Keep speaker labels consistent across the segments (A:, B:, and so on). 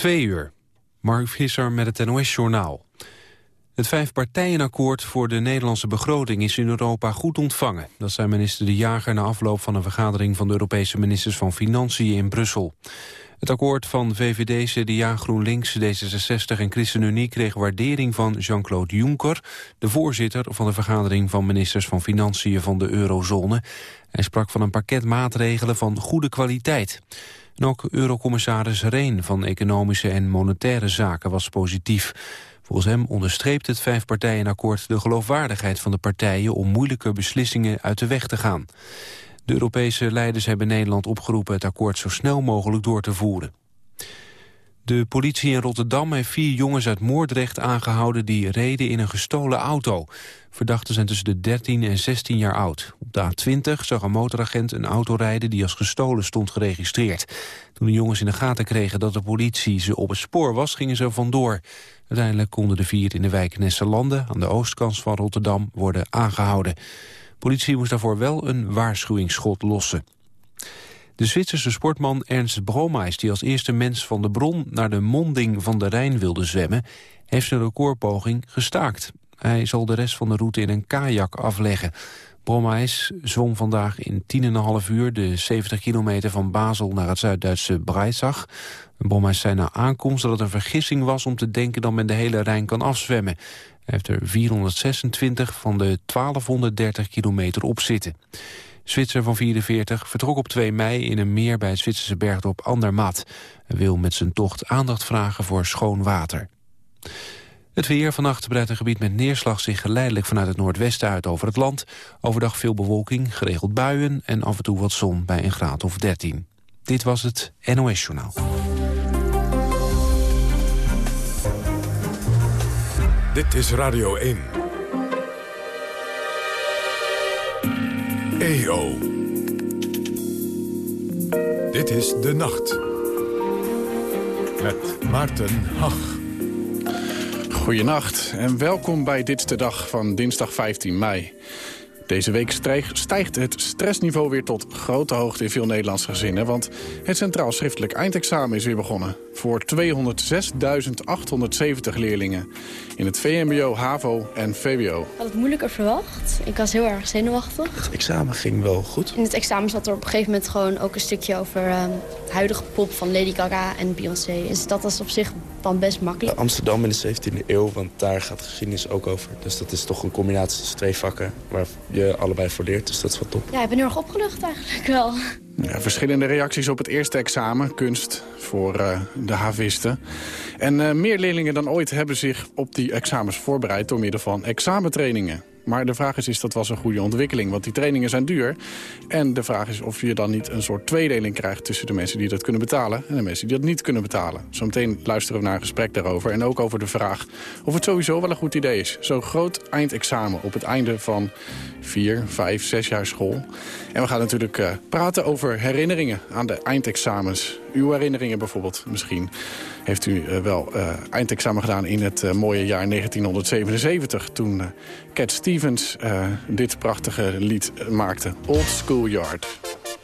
A: Twee uur. Mark Visser met het NOS-journaal. Het vijfpartijenakkoord voor de Nederlandse begroting is in Europa goed ontvangen. Dat zei minister De Jager na afloop van een vergadering van de Europese ministers van Financiën in Brussel. Het akkoord van VVD, CDA, GroenLinks, D66 en ChristenUnie kreeg waardering van Jean-Claude Juncker, de voorzitter van de vergadering van ministers van Financiën van de eurozone. Hij sprak van een pakket maatregelen van goede kwaliteit. En ook eurocommissaris Reen van Economische en Monetaire Zaken was positief. Volgens hem onderstreept het vijfpartijenakkoord de geloofwaardigheid van de partijen om moeilijke beslissingen uit de weg te gaan. De Europese leiders hebben Nederland opgeroepen het akkoord zo snel mogelijk door te voeren. De politie in Rotterdam heeft vier jongens uit Moordrecht aangehouden... die reden in een gestolen auto. Verdachten zijn tussen de 13 en 16 jaar oud. Op de A20 zag een motoragent een auto rijden die als gestolen stond geregistreerd. Toen de jongens in de gaten kregen dat de politie ze op het spoor was, gingen ze vandoor. Uiteindelijk konden de vier in de wijk Nesselanden, aan de oostkant van Rotterdam, worden aangehouden. Politie moest daarvoor wel een waarschuwingsschot lossen. De Zwitserse sportman Ernst Bromeis, die als eerste mens van de bron naar de monding van de Rijn wilde zwemmen, heeft zijn recordpoging gestaakt. Hij zal de rest van de route in een kajak afleggen. Bromeis zwom vandaag in 10,5 uur de 70 kilometer van Basel naar het Zuid-Duitse Breisach. Bromeis zei na aankomst dat het een vergissing was om te denken dat men de hele Rijn kan afzwemmen. Hij heeft er 426 van de 1230 kilometer op zitten. Zwitser van 44 vertrok op 2 mei in een meer bij het Zwitserse bergdorp Andermatt. Hij wil met zijn tocht aandacht vragen voor schoon water. Het weer vannacht breidt een gebied met neerslag zich geleidelijk vanuit het noordwesten uit over het land. Overdag veel bewolking, geregeld buien en af en toe wat zon bij een graad of 13. Dit was het NOS Journaal.
B: Dit is Radio 1. EO. Dit is De Nacht. Met Maarten Hach.
C: Goedenacht en welkom bij Dit is de Dag van dinsdag 15 mei. Deze week stijgt het stressniveau weer tot grote hoogte in veel Nederlandse gezinnen... want het Centraal Schriftelijk Eindexamen is weer begonnen... voor 206.870 leerlingen in het VMBO, HAVO en VWO.
D: Ik had het moeilijker verwacht. Ik was heel erg zenuwachtig.
E: Het examen ging wel goed.
D: In het examen zat er op een gegeven moment gewoon ook een stukje over uh, het huidige pop van Lady Gaga en Beyoncé. Dus dat was op zich dan best makkelijk.
E: Amsterdam in de 17e eeuw, want daar gaat geschiedenis ook over. Dus dat is toch een combinatie tussen twee vakken waar je allebei voor leert. Dus dat is wel top.
D: Ja, ik ben heel erg opgelucht eigenlijk wel.
C: Ja, verschillende reacties op het eerste examen, kunst, voor uh, de havisten. En uh, meer leerlingen dan ooit hebben zich op die examens voorbereid... door middel van examentrainingen. Maar de vraag is, is dat was een goede ontwikkeling? Want die trainingen zijn duur. En de vraag is of je dan niet een soort tweedeling krijgt... tussen de mensen die dat kunnen betalen en de mensen die dat niet kunnen betalen. Zometeen luisteren we naar een gesprek daarover. En ook over de vraag of het sowieso wel een goed idee is. Zo'n groot eindexamen op het einde van vier, vijf, zes jaar school. En we gaan natuurlijk uh, praten over herinneringen aan de eindexamens. Uw herinneringen bijvoorbeeld misschien. Heeft u uh, wel uh, eindexamen gedaan in het mooie jaar 1977... toen Cat Stevens dit prachtige lied maakte. Old Schoolyard.
F: simplicity.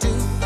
F: Do.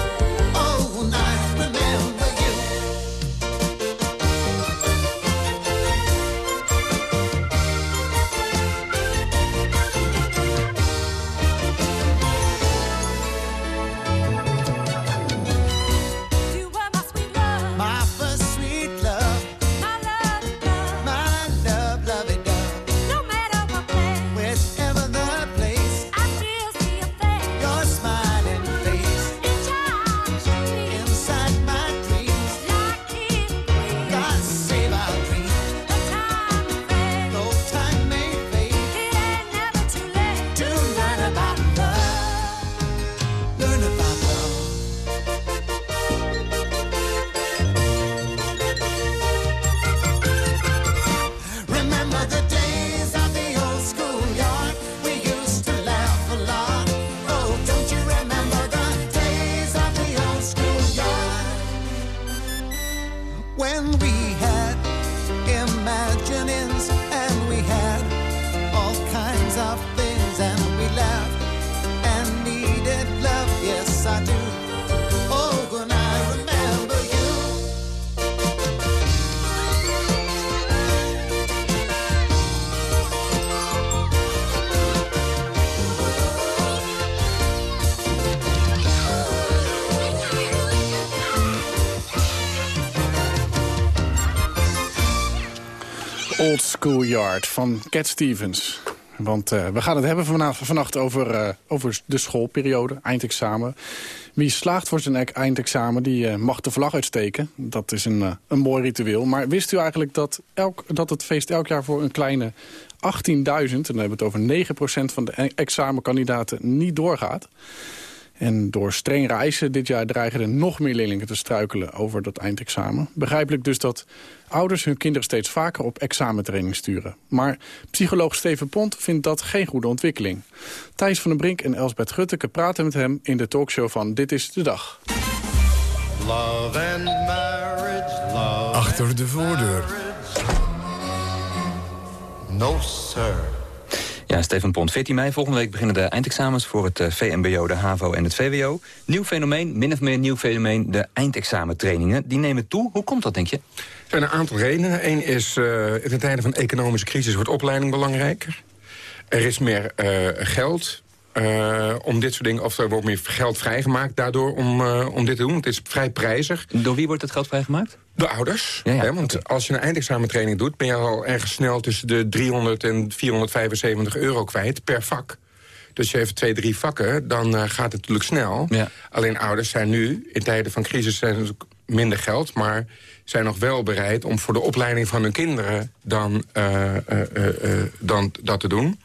C: Van Cat Stevens. Want eh, we gaan het hebben vanavond, vannacht over, eh, over de schoolperiode, eindexamen. Wie slaagt voor zijn e- eindexamen, die eh, mag de vlag uitsteken. Dat is een, een mooi ritueel. Maar wist u eigenlijk dat, elk, dat het feest elk jaar voor een kleine 18.000... en dan hebben we het over 9% van de e- examenkandidaten niet doorgaat... En door strengere eisen dit jaar dreigen er nog meer leerlingen te struikelen over dat eindexamen. Begrijpelijk dus dat ouders hun kinderen steeds vaker op examentraining sturen. Maar psycholoog Steven Pont vindt dat geen goede ontwikkeling. Thijs van den Brink en Elsbeth Gutteke praten met hem in de talkshow van Dit is de Dag.
G: Love and marriage, love
B: Achter de voordeur.
G: No, sir.
H: Ja, Stefan Pont, 14 mei. Volgende week beginnen de eindexamens voor het eh, VMBO, de HAVO en het VWO. Nieuw fenomeen, min of meer nieuw fenomeen, de eindexamentrainingen. Die nemen toe. Hoe komt dat, denk je?
I: Er zijn een aantal redenen. Eén is, uh, in tijden van economische crisis wordt opleiding belangrijker. Er is meer uh, geld uh, om dit soort dingen, of er wordt meer geld vrijgemaakt daardoor om, uh, om dit te doen. Het is vrij prijzig.
H: Door wie wordt het geld vrijgemaakt?
I: De ouders.
H: Ja, ja.
I: Hè, want als je een eindexamentraining doet... ben je al ergens snel tussen de 300 en 475 euro kwijt per vak. Dus je heeft twee, drie vakken, dan uh, gaat het natuurlijk snel.
H: Ja.
I: Alleen ouders zijn nu, in tijden van crisis, zijn er minder geld... maar zijn nog wel bereid om voor de opleiding van hun kinderen dan, dan dat te doen.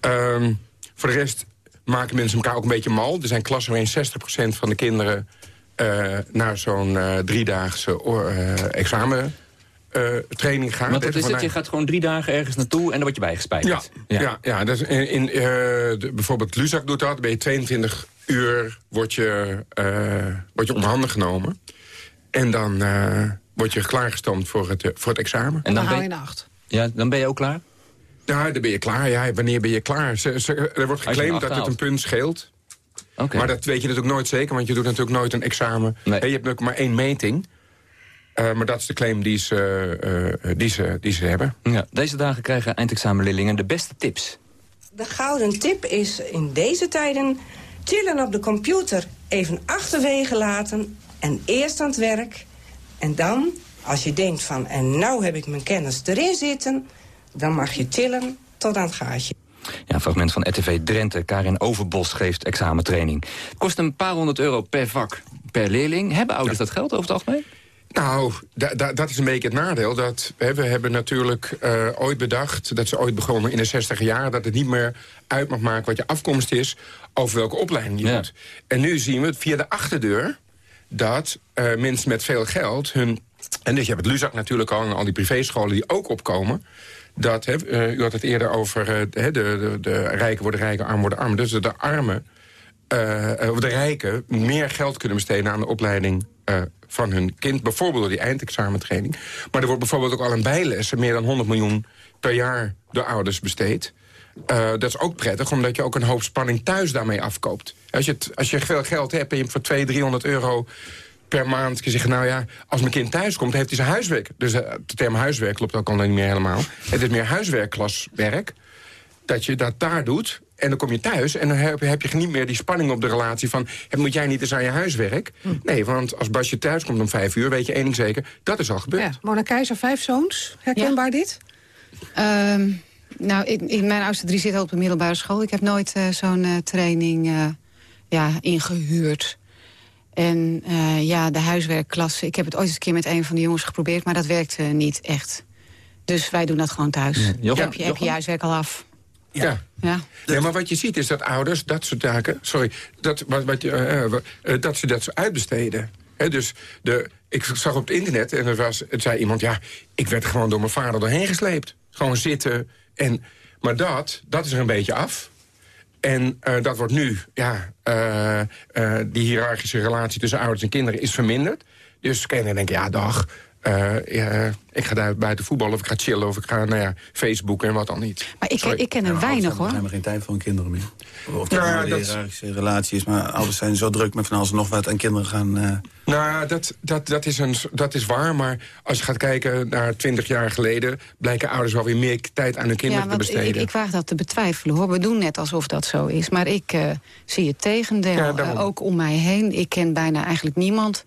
I: Um, voor de rest maken mensen elkaar ook een beetje mal. Er zijn klassen waarin 60% van de kinderen uh, naar zo'n uh, driedaagse uh, examen... training gaan.
H: Want wat is het? Je gaat gewoon drie dagen ergens naartoe en dan word je bijgespijkerd.
I: Ja, ja. ja, dat in, in de, bijvoorbeeld Luzak doet dat. Dan ben je 22 uur word je, word je onder handen genomen. En dan word je klaargestoomd voor het, voor het examen.
J: En dan, dan je nacht.
H: Ja, dan ben je ook klaar?
I: Ja, dan ben je klaar. Ja, wanneer ben je klaar? Ze, ze, er wordt geclaimd dat het een punt scheelt.
H: Okay.
I: Maar dat weet je natuurlijk nooit zeker, want je doet natuurlijk nooit een examen.
H: Nee.
I: Hey, je hebt ook maar één meting. Uh, maar dat is de claim die ze, uh, die ze, die ze hebben.
H: Ja, deze dagen krijgen eindexamenleerlingen de beste tips.
K: De gouden tip is in deze tijden... chillen op de computer even achterwege laten... en eerst aan het werk. En dan, als je denkt van... en nou heb ik mijn kennis erin zitten... dan mag je chillen tot aan het gaatje.
H: Ja, een fragment van RTV Drenthe. Karin Overbos geeft examentraining. Het kost een paar honderd euro per vak, per leerling. Hebben ouders ja. dat geld over het algemeen?
I: Nou, da, da, dat is een beetje het nadeel. Dat, hè, we hebben natuurlijk uh, ooit bedacht, dat ze ooit begonnen in de 60 jaar... dat het niet meer uit mag maken wat je afkomst is... over welke opleiding je
H: Ja.
I: doet. En nu zien we via de achterdeur dat uh, mensen met veel geld hun... en dus je hebt het Luzak natuurlijk al en al die privéscholen die ook opkomen... dat, hè, uh, u had het eerder over uh, de, de, de rijken worden rijker, armen worden armer. Dus de armen, uh, of de rijken, meer geld kunnen besteden aan de opleiding van hun kind. Bijvoorbeeld door die eindexamentraining. Maar er wordt bijvoorbeeld ook al een bijlessen... meer dan 100 miljoen per jaar door ouders besteed. Dat is ook prettig, omdat je ook een hoop spanning thuis daarmee afkoopt. Als je, als je veel geld hebt en je hebt voor 200, 300 euro per maand... kun je zeggen, nou ja, als mijn kind thuis komt, heeft hij zijn huiswerk. Dus uh, de term huiswerk klopt ook al niet meer helemaal. Het is meer huiswerkklaswerk. Dat je dat daar doet en dan kom je thuis en dan heb je, heb je niet meer die spanning op de relatie van... moet jij niet eens aan je huiswerk? Hm. Nee, want als Basje thuis komt om vijf uur, weet je één ding zeker... dat is al gebeurd.
J: Ja, Mona Keizer, vijf zoons. Herkenbaar ja. dit?
L: Um, nou, ik, ik, mijn oudste drie zitten op de middelbare school. Ik heb nooit uh, zo'n uh, training uh, ja, ingehuurd. En ja, de huiswerkklasse. Ik heb het ooit eens een keer met een van de jongens geprobeerd... maar dat werkte niet echt. Dus wij doen dat gewoon thuis. Ja.
H: Jochem,
L: heb, je, heb je je huiswerk al af.
I: Ja.
L: Ja.
I: ja, maar wat je ziet is dat ouders dat soort zaken... Sorry, dat, wat, wat, uh, uh, dat ze dat zo uitbesteden. He, dus de, ik zag op het internet en er, was, het zei iemand... ja, ik werd gewoon door mijn vader doorheen gesleept. Gewoon zitten. En, maar dat, dat is er een beetje af. En uh, dat wordt nu, ja, die hiërarchische relatie tussen ouders en kinderen is verminderd. Dus kinderen denken, ja, dag... eh, ja, ik ga daar buiten voetballen of ik ga chillen of ik ga naar ja, Facebook en wat dan niet.
L: Maar ik, ik ken er weinig hoor.
M: Er zijn geen tijd voor hun kinderen meer. Of
I: Ja,
M: dat nou een relatie is, maar ouders zijn zo druk met van alles en nog wat en kinderen gaan... eh,
I: Nou, dat, dat, dat, is een, dat is waar, maar als je gaat kijken naar 20 jaar geleden... blijken ouders wel weer meer tijd aan hun kinderen
L: Ja,
I: te
L: want ik,
I: besteden.
L: ik waag dat te betwijfelen hoor. We doen net alsof dat zo is. Maar ik eh, zie het tegendeel. Eh, ook om mij heen. Ik ken bijna eigenlijk niemand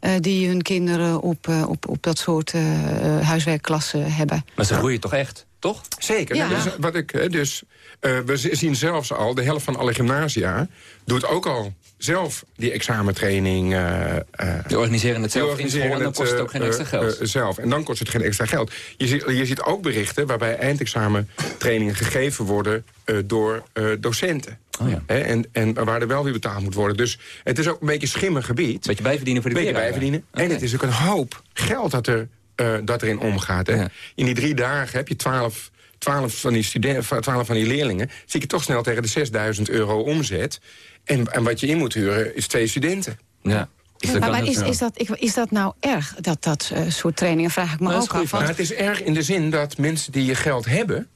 L: eh, die hun kinderen op, eh, op, op dat soort eh, eh, huiswerkklassen hebben.
H: Maar ze groeien toch echt, toch?
I: Zeker.
L: Ja.
I: Nou, is wat ik, hè, dus, eh, we zien zelfs al, de helft van alle gymnasia... doet ook al zelf die examentraining... eh, eh,
H: Die organiseren het zelf in school en dan kost het ook geen extra geld.
I: zelf. En dan kost het geen extra geld. Je ziet, je ziet ook berichten waarbij eindexamentrainingen gegeven worden... eh, door eh, docenten.
H: Oh ja.
I: Hè, en, en waar er wel weer betaald moet worden. Dus het is ook een beetje schimmig gebied.
H: Beetje bijverdienen voor de
I: beetje bijverdienen. En het is ook een hoop geld dat, er, eh, dat erin omgaat. Hè.
H: Ja.
I: In die drie dagen heb je twaalf... 12 van, die studenten, 12 van die leerlingen... zie je toch snel tegen de 6000 euro omzet. En, en wat je in moet huren is twee studenten.
H: Ja. Is dat
L: Maar, is, is, dat, is dat nou erg, dat, dat eh, soort trainingen? Vraag ik me
H: Nou,
L: ook af.
I: Maar het is erg in de zin dat mensen die je geld hebben...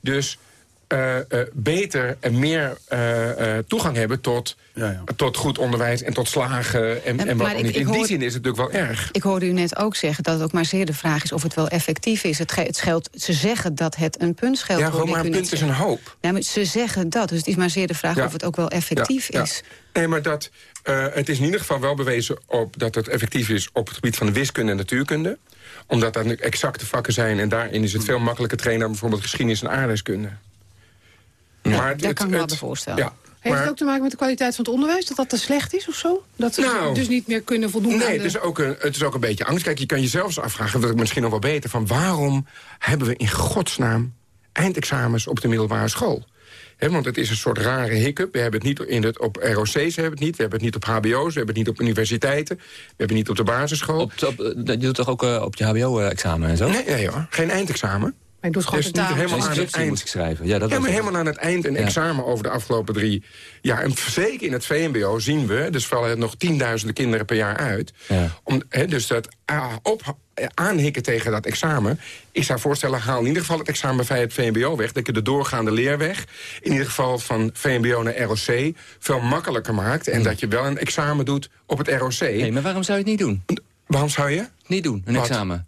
I: dus eh, eh, beter en meer eh, eh, toegang hebben tot,
M: Ja, ja.
I: tot goed onderwijs... en tot slagen en,
L: En-
I: wat
L: ik-
I: niet.
L: ik
I: In die
L: hoor-
I: zin is het natuurlijk wel erg.
L: Ik hoorde u net ook zeggen dat het ook maar zeer de vraag is of het wel effectief is. Het, ge- het geldt, ze zeggen dat het een puntscheld
I: Ja,
L: wordt.
I: gewoon maar een punt is een hoop.
L: Ja, maar ze zeggen dat, dus het is maar zeer de vraag
I: Ja.
L: of het ook wel effectief
I: Ja, ja.
L: is.
I: Nee, maar dat, eh, het is in ieder geval wel bewezen op dat het effectief is op het gebied van de wiskunde en natuurkunde. Omdat dat exacte vakken zijn en daarin is het veel makkelijker trainen dan bijvoorbeeld geschiedenis en aardrijkskunde. Maar
L: dat kan ik me wel voorstellen.
I: Ja,
J: Heeft
I: maar-
J: het ook te maken met de kwaliteit van het onderwijs? Dat dat te slecht is of zo? Dat ze
I: Nou,
J: dus niet meer kunnen voldoen aan
I: Nee,
J: de...
I: het is, ook een, het is ook een beetje angst. Kijk, je kan jezelf afvragen, dat ik misschien nog wel beter... van waarom hebben we in godsnaam eindexamens op de middelbare school? Hè, want het is een soort rare hiccup. We hebben het niet in het, op ROC's, we hebben het niet. We hebben het niet op hbo's, we hebben het niet op universiteiten. We hebben het niet op de basisschool.
H: Op, op, eh, je doet toch ook eh, op je hbo-examen en zo?
I: Nee, nee hoor, geen eindexamen.
J: Maar ik doe het gewoon
I: Dus helemaal aan het eind.
H: ik schrijven. Ja, dat
I: Ja, maar helemaal aan het eind een
H: Ja.
I: examen over de afgelopen drie. Ja, en zeker in het VMBO zien we, dus vallen er nog tienduizenden kinderen per jaar uit.
H: Ja.
I: Om, dus dat op, eh, aanhikken tegen dat examen. Ik zou voorstellen, haal in ieder geval het examen bij het VMBO weg. Dat je de doorgaande leerweg, in ieder geval van VMBO naar ROC, veel makkelijker maakt. En dat je wel een examen doet op het ROC.
H: Hmm. Nee, maar waarom zou je het niet doen?
I: Waarom zou je?
H: Niet doen, een
I: Wat?
H: examen.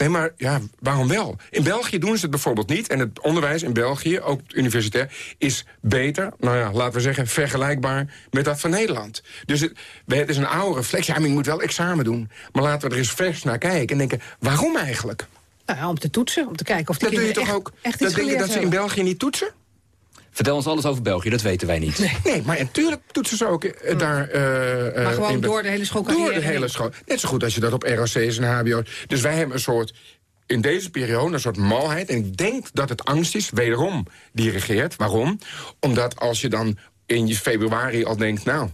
I: Nee, maar ja, waarom wel? In België doen ze het bijvoorbeeld niet. En het onderwijs in België, ook universitair, is beter... nou ja, laten we zeggen, vergelijkbaar met dat van Nederland. Dus het, het is een oude reflex. Ja, maar je moet wel examen doen. Maar laten we er eens vers naar kijken en denken... waarom eigenlijk?
J: Nou ja, om te toetsen, om te kijken of die
I: Dat doe je
J: kinderen
I: toch
J: echt,
I: ook?
J: echt
I: dat denk je dat ze in. België niet toetsen?
H: Vertel ons alles over België, dat weten wij niet.
I: Nee, maar natuurlijk toetsen ze ook eh, daar... eh, eh.
J: Maar gewoon door de hele schoolcarrière
I: Door de hele school. Net zo goed als je dat op ROC's en hbo's... Dus wij hebben een soort, in deze periode, een soort malheid. En ik denk dat het angst is, wederom, die regeert. Waarom? Omdat als je dan in je februari al denkt... nou,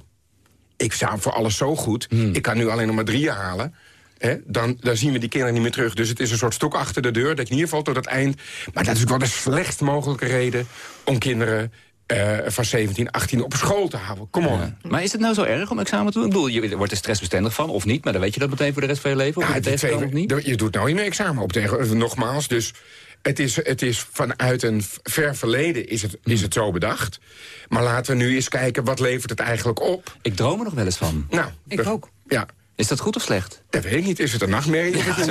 I: ik sta voor alles zo goed.
J: Hmm.
I: Ik kan nu alleen nog maar drie halen. Hè, dan, dan zien we die kinderen niet meer terug. Dus het is een soort stok achter de deur. Dat je in ieder geval tot het eind... Maar dat is ook wel de slechtst mogelijke reden... om kinderen eh, van 17, 18 op school te houden. Kom on.
H: Ja. Maar is het nou zo erg om examen te doen? Ik bedoel, je wordt er stressbestendig van, of niet? Maar dan weet je dat meteen voor de rest van je leven? Of
I: Ja,
H: je
I: die
H: het tegenkomt
I: twee-
H: of niet?
I: Je doet nou niet meer examen op tegen. Nogmaals, dus het is, het is vanuit een ver verleden is het, is het zo bedacht. Maar laten we nu eens kijken, wat levert het eigenlijk op?
H: Ik droom er nog wel eens van.
I: Nou,
J: Ik ook.
I: Ja,
H: Is dat goed of slecht?
I: dat weet ik niet. Is het een nachtmerrie? of is het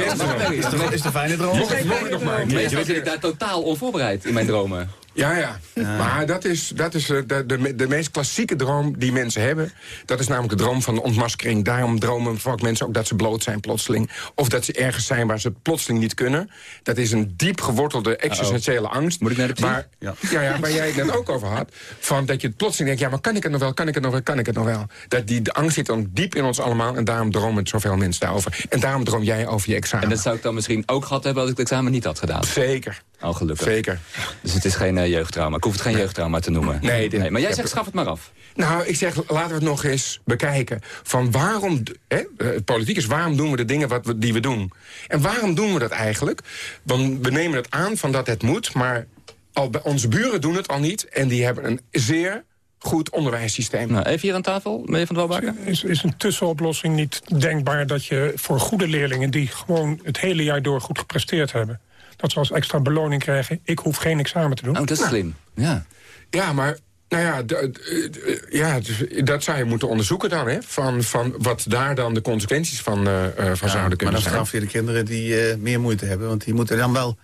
I: een?
M: Is fijne droom?
I: Mocht mocht nog maar.
H: Ik daar totaal onvoorbereid in mijn dromen.
I: Ja, ja. Maar dat is, dat is eh, de, de, de meest klassieke droom die mensen hebben. Dat is namelijk de droom van de ontmaskering. Daarom dromen vaak mensen ook dat ze bloot zijn plotseling. Of dat ze ergens zijn waar ze het plotseling niet kunnen. Dat is een diep gewortelde existentiële angst.
H: Moet ik naar de
I: waar, ja. Ja, waar jij het net ook over had. Van dat je het plotseling denkt, ja, maar kan ik het nog wel, kan ik het nog wel, kan ik het nog wel. Dat die de angst zit dan diep in ons allemaal. En daarom dromen zoveel mensen daarover. En daarom droom jij over je examen.
H: En dat zou ik dan misschien ook gehad hebben als ik het examen niet had gedaan.
I: Zeker,
H: Al gelukkig.
I: zeker.
H: Dus het is geen eh, jeugdtrauma. Ik hoef het geen jeugdtrauma te noemen.
I: Nee, dit-
H: Maar jij zegt, schaf het maar af.
I: Nou, ik zeg, laten we het nog eens bekijken. Van waarom, hè, eh, politiek is waarom doen we de dingen wat we, die we doen? En waarom doen we dat eigenlijk? Want we nemen het aan van dat het moet, maar al bij onze buren doen het al niet. En die hebben een zeer goed onderwijssysteem.
H: Nou, even hier aan tafel, meneer Van Dwalbaken.
N: Is, is een tussenoplossing niet denkbaar dat je voor goede leerlingen... die gewoon het hele jaar door goed gepresteerd hebben... dat ze als extra beloning krijgen, ik hoef geen examen te doen?
H: Oh, dat is
I: Nou.
H: slim. Ja.
I: Ja, maar nou ja, ja, dus dat zou je moeten onderzoeken dan, hè? Van, van wat daar dan de consequenties van, eh, eh, van
M: Ja,
I: zouden
M: maar
I: kunnen
M: dan
I: zijn.
M: straf je de kinderen die eh, meer moeite hebben. Want die moeten dan wel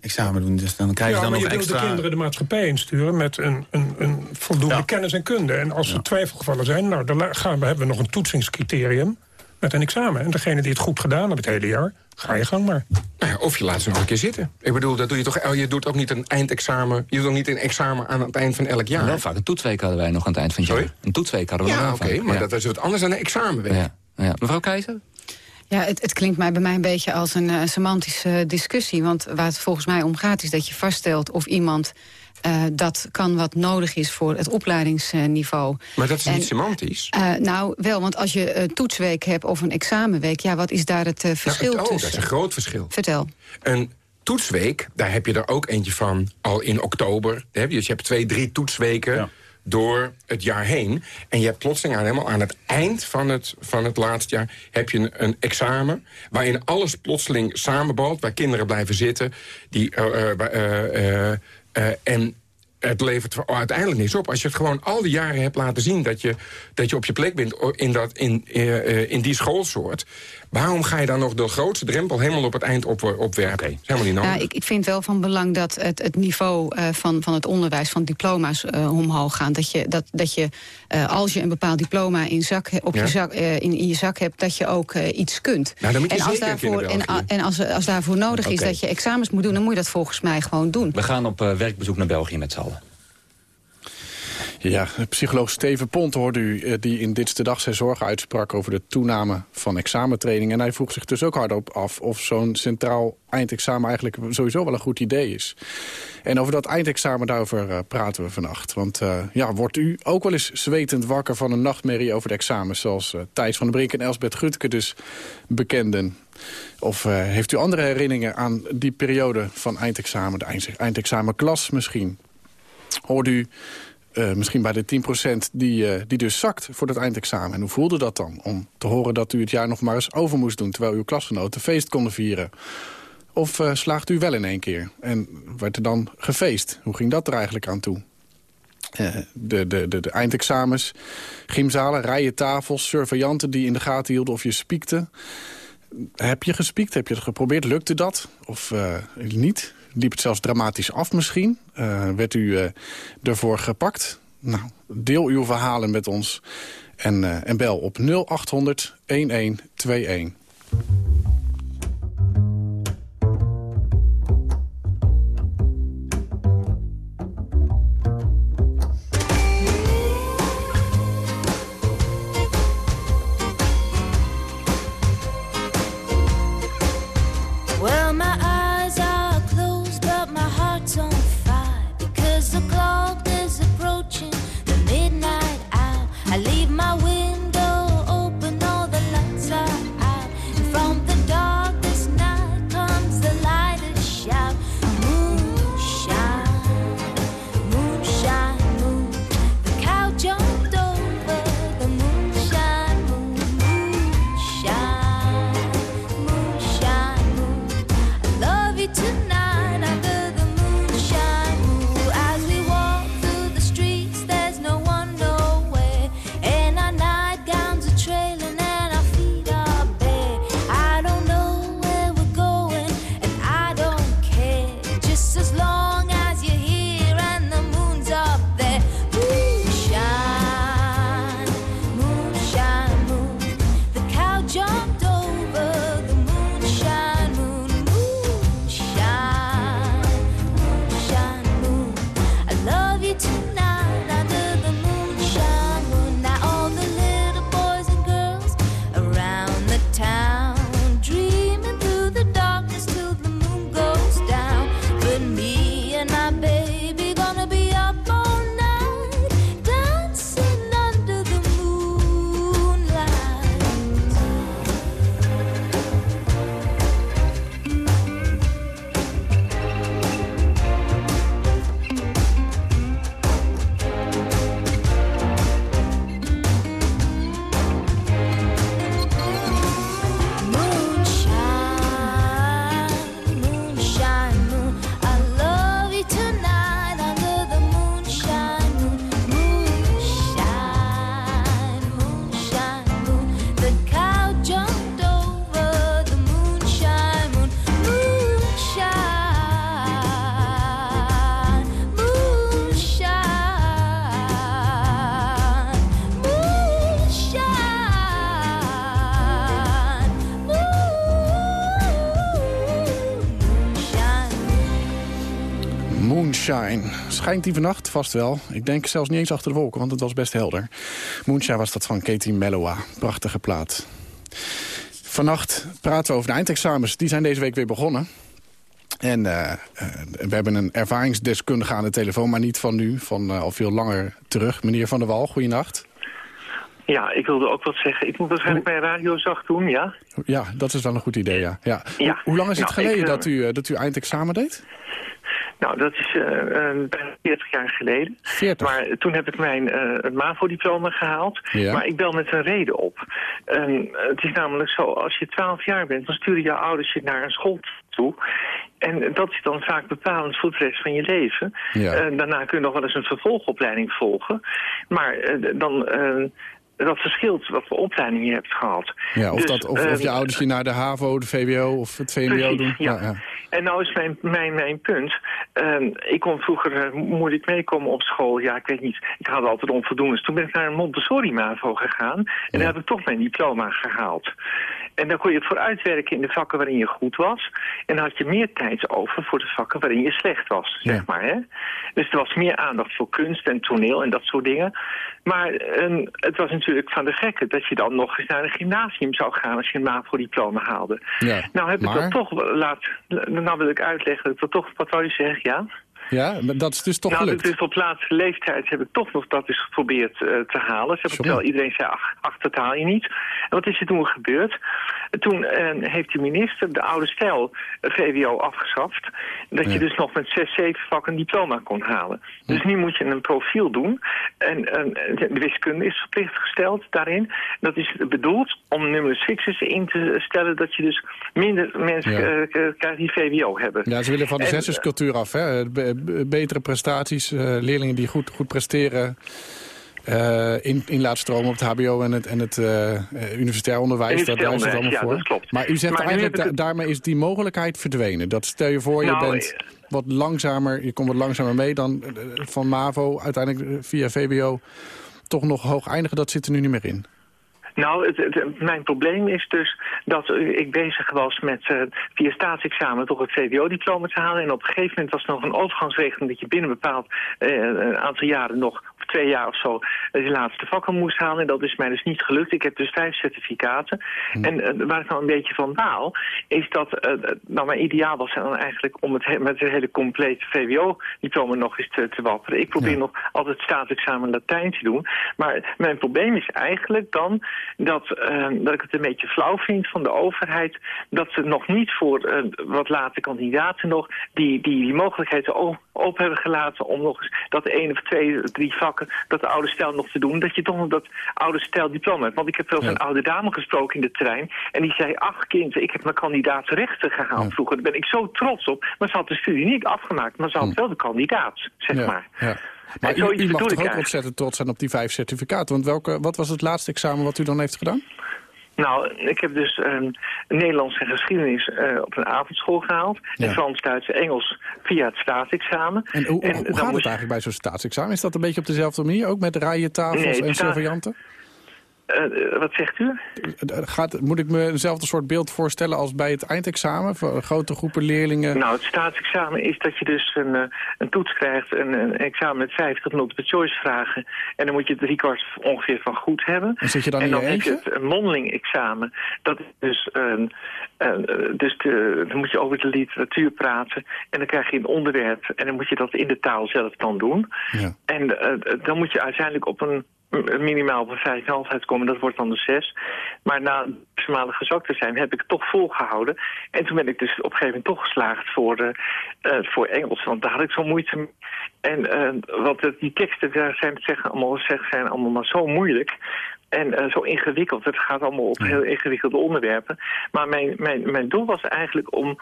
M: examen doen. Dus dan krijg je
N: Ja,
M: dan
N: maar
M: nog
N: je wil
M: extra...
N: de kinderen de maatschappij insturen met een, een, een voldoende kennis en kunde. En als er twijfelgevallen zijn, nou, dan gaan we, hebben we nog een toetsingscriterium met een examen. En degene die het goed gedaan hebben het hele jaar, ga je gang maar.
I: Nou ja, of je laat ze nog een keer zitten. Ik bedoel, dat doe je toch. el- Je doet ook niet een eindexamen. Je doet ook niet een examen aan het eind van elk jaar.
H: Wel vaak een toetsweek hadden wij nog aan het eind van het jaar. Een toetsweek hadden we
I: Ja,
H: nog
I: oké,
H: wel vaak.
I: maar
H: Ja.
I: dat is wat anders dan een examenweek.
H: Ja. Ja. Mevrouw Keizer?
L: Ja, het, het klinkt mij bij mij een beetje als een eh, semantische discussie. Want waar het volgens mij om gaat is dat je vaststelt of iemand... eh, dat kan wat nodig is voor het opleidingsniveau.
I: Maar dat is
L: En,
I: niet semantisch.
L: eh, nou, wel, want als je een toetsweek hebt of een examenweek... ja, wat is daar het eh, verschil
I: Nou, het- oh,
L: tussen?
I: dat is een groot verschil.
L: Vertel.
I: Een toetsweek, daar heb je er ook eentje van al in oktober. Heb je, dus je hebt twee, drie toetsweken door het jaar heen. En je hebt plotseling aan, helemaal aan het eind van het, van het laatste jaar... heb je een, een examen waarin alles plotseling samenbalt... waar kinderen blijven zitten. Die, eh, eh, eh, eh, eh, en het levert uiteindelijk niks op. Als je het gewoon al die jaren hebt laten zien... dat je, dat je op je plek bent in, dat, in, eh, eh, in die schoolsoort... waarom ga je dan nog de grootste drempel helemaal op het eind op, opwerpen? Dat is helemaal niet nodig.
L: Nou, ik, ik vind wel van belang dat het, het niveau eh, van, van het onderwijs, van diploma's eh, omhoog gaat. Dat je, dat, dat je eh, als je een bepaald diploma in, zak, op
I: Ja.
L: je zak, eh, in, in je zak hebt, dat je ook eh, iets kunt.
I: Nou, dat moet je
L: en als daarvoor, en, en als, als daarvoor nodig is dat je examens moet doen, dan moet je dat volgens mij gewoon doen.
H: We gaan op eh, werkbezoek naar België met z'n allen.
C: Ja, psycholoog Steven Pont hoorde u, eh, die in Dit is de Dag zijn zorgen uitsprak over de toename van examentraining. En hij vroeg zich dus ook hardop af of zo'n centraal eindexamen eigenlijk sowieso wel een goed idee is. En over dat eindexamen, daarover eh, praten we vannacht. Want eh, ja, wordt u ook wel eens zwetend wakker van een nachtmerrie over de examens... zoals eh, Thijs van den Brink en Elsbeth Gutke dus bekenden? Of heeft u andere herinneringen aan die periode van eindexamen, de eind- eindexamenklas misschien? Hoorde u eh, misschien bij de 10% die, eh, die dus zakt voor dat eindexamen. En hoe voelde dat dan? Om te horen dat u het jaar nog maar eens over moest doen... terwijl uw klasgenoten feest konden vieren. Of eh, slaagt u wel in één keer? En werd er dan gefeest? Hoe ging dat er eigenlijk aan toe? De, de, de, de eindexamens, gymzalen, rijen tafels, surveillanten die in de gaten hielden of je spiekte. Heb je gespiekt? Heb je het geprobeerd? Lukte dat? Of niet? Liep het zelfs dramatisch af misschien? Eh, werd u eh, ervoor gepakt? Nou, deel uw verhalen met ons. En, eh, en bel op 0800 1121. Schijnt die vannacht? Vast wel. Ik denk zelfs niet eens achter de wolken, want het was best helder. Moonshine was dat van Katie Mellowa. Prachtige plaat. Vannacht praten we over de eindexamens. Die zijn deze week weer begonnen. En eh, eh, we hebben een ervaringsdeskundige aan de telefoon, maar niet van nu, van eh, al veel langer terug. Meneer Van der Wal, goeienacht.
O: Ja, ik wilde ook wat zeggen. Ik moet waarschijnlijk mijn radio zacht doen, ja?
C: Ja, dat is wel een goed idee, ja. ja.
O: Ja.
C: Hoe, hoe lang is het
O: Nou,
C: geleden
O: ik,
C: dat, u, dat u eindexamen deed?
O: Nou, dat is eh, eh, bijna 40 jaar geleden.
C: 40?
O: Maar toen heb ik mijn eh, MAVO-diploma gehaald.
C: Ja.
O: Maar ik bel met een reden op. Ehm, het is namelijk zo, als je 12 jaar bent, dan sturen je ouders je naar een school toe. En dat is dan vaak bepalend voor de rest van je leven.
C: Ja.
O: Daarna kun je nog wel eens een vervolgopleiding volgen. Maar dan... dat verschilt wat voor opleiding je hebt gehad.
C: Ja, of,
O: Dus,
C: dat, of, of je ouders je naar de HAVO, de VWO of het VMBO
O: Precies,
C: doen?
O: ja. En nou is mijn, mijn, mijn punt. Ehm, ik kon vroeger eh, moeilijk meekomen op school. Ja, ik weet niet. Ik had altijd onvoldoendes. Toen ben ik naar een Montessori-MAVO gegaan. En daar heb ik toch mijn diploma gehaald. En dan kon je het vooruitwerken in de vakken waarin je goed was. En dan had je meer tijd over voor de vakken waarin je slecht was, zeg maar. Hè? Dus er was meer aandacht voor kunst en toneel en dat soort dingen. Maar ehm, het was natuurlijk van de gekke dat je dan nog eens naar een gymnasium zou gaan als je een MAVO-diploma haalde.
C: Ja.
O: Nou heb ik dat toch laten... Nou wil ik uitleggen dat ik dat toch... Wat wou je zeggen, ja?
C: Ja, maar dat is dus toch
O: nou,
C: gelukt?
O: dus op laatste leeftijd heb ik toch nog dat eens geprobeerd eh, te halen. Ze hebben wel, iedereen zei, ach, ach, dat haal je niet. En wat is er toen gebeurd? Toen eh, heeft de minister de oude stijl eh, VWO afgeschaft. Dat je dus nog met zes, zeven vakken een diploma kon halen. Dus nu moet je een profiel doen. En de wiskunde is verplicht gesteld daarin. Dat is bedoeld om numerus fixus in te stellen... dat je dus minder mensen
C: Ja.
O: krijgt die VWO hebben.
C: Ja, ze willen van de zesjescultuur af. Hè? Be- betere prestaties, eh, leerlingen die goed, goed presteren... eh, in, in laten stromen op het hbo en het, en het eh, eh, universitair onderwijs. Daar is het allemaal
O: ja,
C: voor.
O: dat klopt.
C: Maar u zegt
O: Maar
C: eigenlijk, da-
O: het-
C: daarmee is die mogelijkheid verdwenen. Dat stel je voor, je
O: Nou,
C: bent wat langzamer, je komt wat langzamer mee dan eh, van MAVO, uiteindelijk eh, via VBO, toch nog hoog eindigen. Dat zit er nu niet meer in.
O: Nou, het, mijn probleem is dus dat ik bezig was met eh, via staatsexamen toch het VWO-diploma te halen. En op een gegeven moment was er nog een overgangsregeling dat je binnen bepaald een aantal jaren nog, twee jaar of zo, eh, je laatste vakken moest halen. En dat is mij dus niet gelukt. Ik heb dus vijf certificaten. En eh, waar ik nou een beetje van baal, is dat, eh, nou mijn ideaal was dan eigenlijk om het he- met het hele complete VWO-diploma nog eens te, te wapperen. Ik probeer nog altijd staatsexamen Latijn te doen. Maar mijn probleem is eigenlijk dan dat, dat ik het een beetje flauw vind van de overheid... dat ze nog niet voor wat late kandidaten nog die, die, die mogelijkheden o- open hebben gelaten... om nog eens dat één of twee, drie vakken, dat de oude stijl nog te doen... dat je toch nog dat oude stijl diploma hebt. Want ik heb wel eens een oude dame gesproken in de trein... en die zei, ach kind, ik heb mijn kandidaat rechten gehaald vroeger. Daar ben ik zo trots op. Maar ze had de studie niet afgemaakt, maar ze had wel de kandidaat, zeg
C: Ja,
O: maar.
C: ja. Maar u, u mag toch ook ontzettend trots zijn op die vijf certificaten. Want welke, wat was het laatste examen wat u dan heeft gedaan?
O: Nou, ik heb dus ehm, Nederlands en geschiedenis eh, op een avondschool gehaald.
C: Ja.
O: En Frans, Duits en Engels via het staatsexamen.
C: En hoe, hoe- hoe
O: dan
C: gaat het
O: moest-
C: eigenlijk bij zo'n staatsexamen? Is dat een beetje op dezelfde manier, ook met rijentafels
O: Nee, het
C: en surveillanten?
O: Eh, wat zegt u?
C: Gaat, moet ik me eenzelfde soort beeld voorstellen als bij het eindexamen? Voor grote groepen leerlingen?
O: Nou, het staatsexamen is dat je dus een, eh, een toets krijgt, een, een examen met 50 multiple choice vragen. En dan moet je drie kwart ongeveer van goed hebben.
C: En zit je dan
O: en
C: in
O: dan
C: je
O: heb je het een mondeling examen. Dat is dus, ehm, eh, dus de, dan moet je over de literatuur praten. En dan krijg je een onderwerp. En dan moet je dat in de taal zelf dan doen.
C: Ja.
O: En dan moet je uiteindelijk op een minimaal op een 5,5 uitkomen. Dat wordt dan de 6. Maar na maximale gezakt te zijn heb ik het toch volgehouden. En toen ben ik dus op een gegeven moment toch geslaagd voor, eh, eh, voor Engels. Want daar had ik zo moeite mee. En eh, wat het- die teksten daar zijn, zeggen, allemaal, zeggen, zijn allemaal maar zo moeilijk. En zo ingewikkeld. Het gaat allemaal op heel ingewikkelde onderwerpen. Maar mijn, mijn, mijn doel was eigenlijk om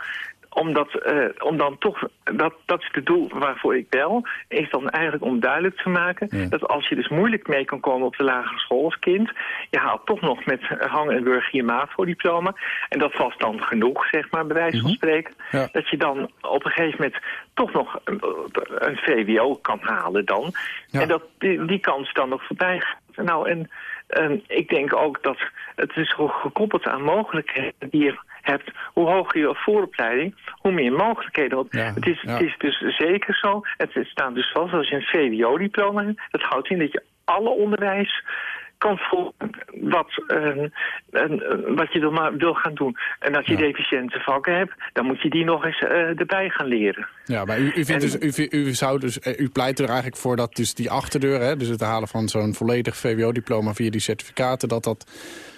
O: om, dat, eh, om dan toch, dat, dat is het doel waarvoor ik bel, is dan eigenlijk om duidelijk te maken dat als je dus moeilijk mee kan komen op de lagere school als kind, je haalt toch nog met hang en burger je MAVO-diploma. En dat was dan genoeg, zeg maar, bij wijze van spreken.
C: Ja.
O: Dat je dan op een gegeven moment toch nog een, een VWO kan halen dan. En dat die, die kans dan nog voorbij gaat. Nou, en Ehm, ik denk ook dat het is ge- gekoppeld aan mogelijkheden die je hebt, hoe hoger je vooropleiding, hoe meer mogelijkheden. Want het, is,
C: ja.
O: het is dus zeker zo, het, staat dus vast, als je een VWO-diploma hebt, dat houdt in dat je alle onderwijs kan volgen wat, eh, eh, wat je dan maar wil gaan doen. En als je deficiënte vakken hebt, dan moet je die nog eens eh, erbij gaan leren.
C: Ja, maar u, u, vindt
O: En-
C: dus, u, u, zou dus, eh, u pleit er eigenlijk voor dat dus die achterdeur... Hè, dus het halen van zo'n volledig VWO-diploma via die certificaten... dat dat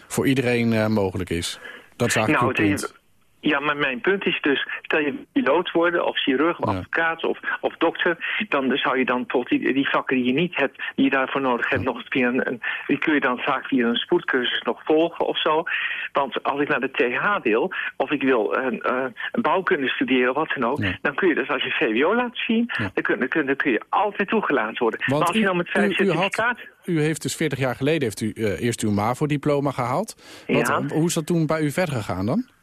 C: voor iedereen mogelijk is. Dat is eigenlijk
O: Nou, het ja, maar mijn punt is dus, stel je piloot worden of chirurg of advocaat of, of dokter, dan zou je dan bijvoorbeeld die, die vakken die je niet hebt, die je daarvoor nodig hebt, nog via een, die kun je dan vaak via een spoedcursus nog volgen of zo. Want als ik naar de TH wil, of ik wil een, eh, een bouwkunde studeren of wat dan ook, dan kun je dus als je VWO laat zien, dan, kun, dan, kun, dan kun je altijd toegelaten worden. maar als je nou met vijf
C: u, u, had,
O: certificaten...
C: u heeft dus 40 jaar geleden heeft u, eh, eerst uw MAVO-diploma gehaald. Wat,
O: Ja.
C: Hoe is dat toen bij u verder gegaan dan?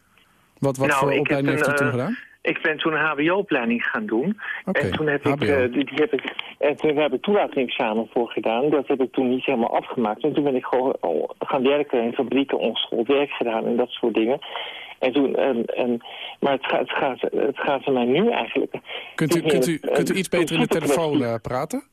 C: Wat, wat
O: Nou,
C: voor opleiding heeft u toen
O: eh,
C: gedaan?
O: Ik ben toen een hbo-opleiding gaan doen. En toen heb ik, eh, die, die heb ik, en toen heb ik toelatingsexamen voor gedaan. Dat heb ik toen niet helemaal afgemaakt. En toen ben ik gewoon al gaan werken in fabrieken, ongeschoold werk gedaan en dat soort dingen. En toen, en, en, maar het gaat, het, gaat, het gaat er mij nu eigenlijk...
C: Kunt u, kunt, u, kunt u iets beter in de telefoon eh, praten?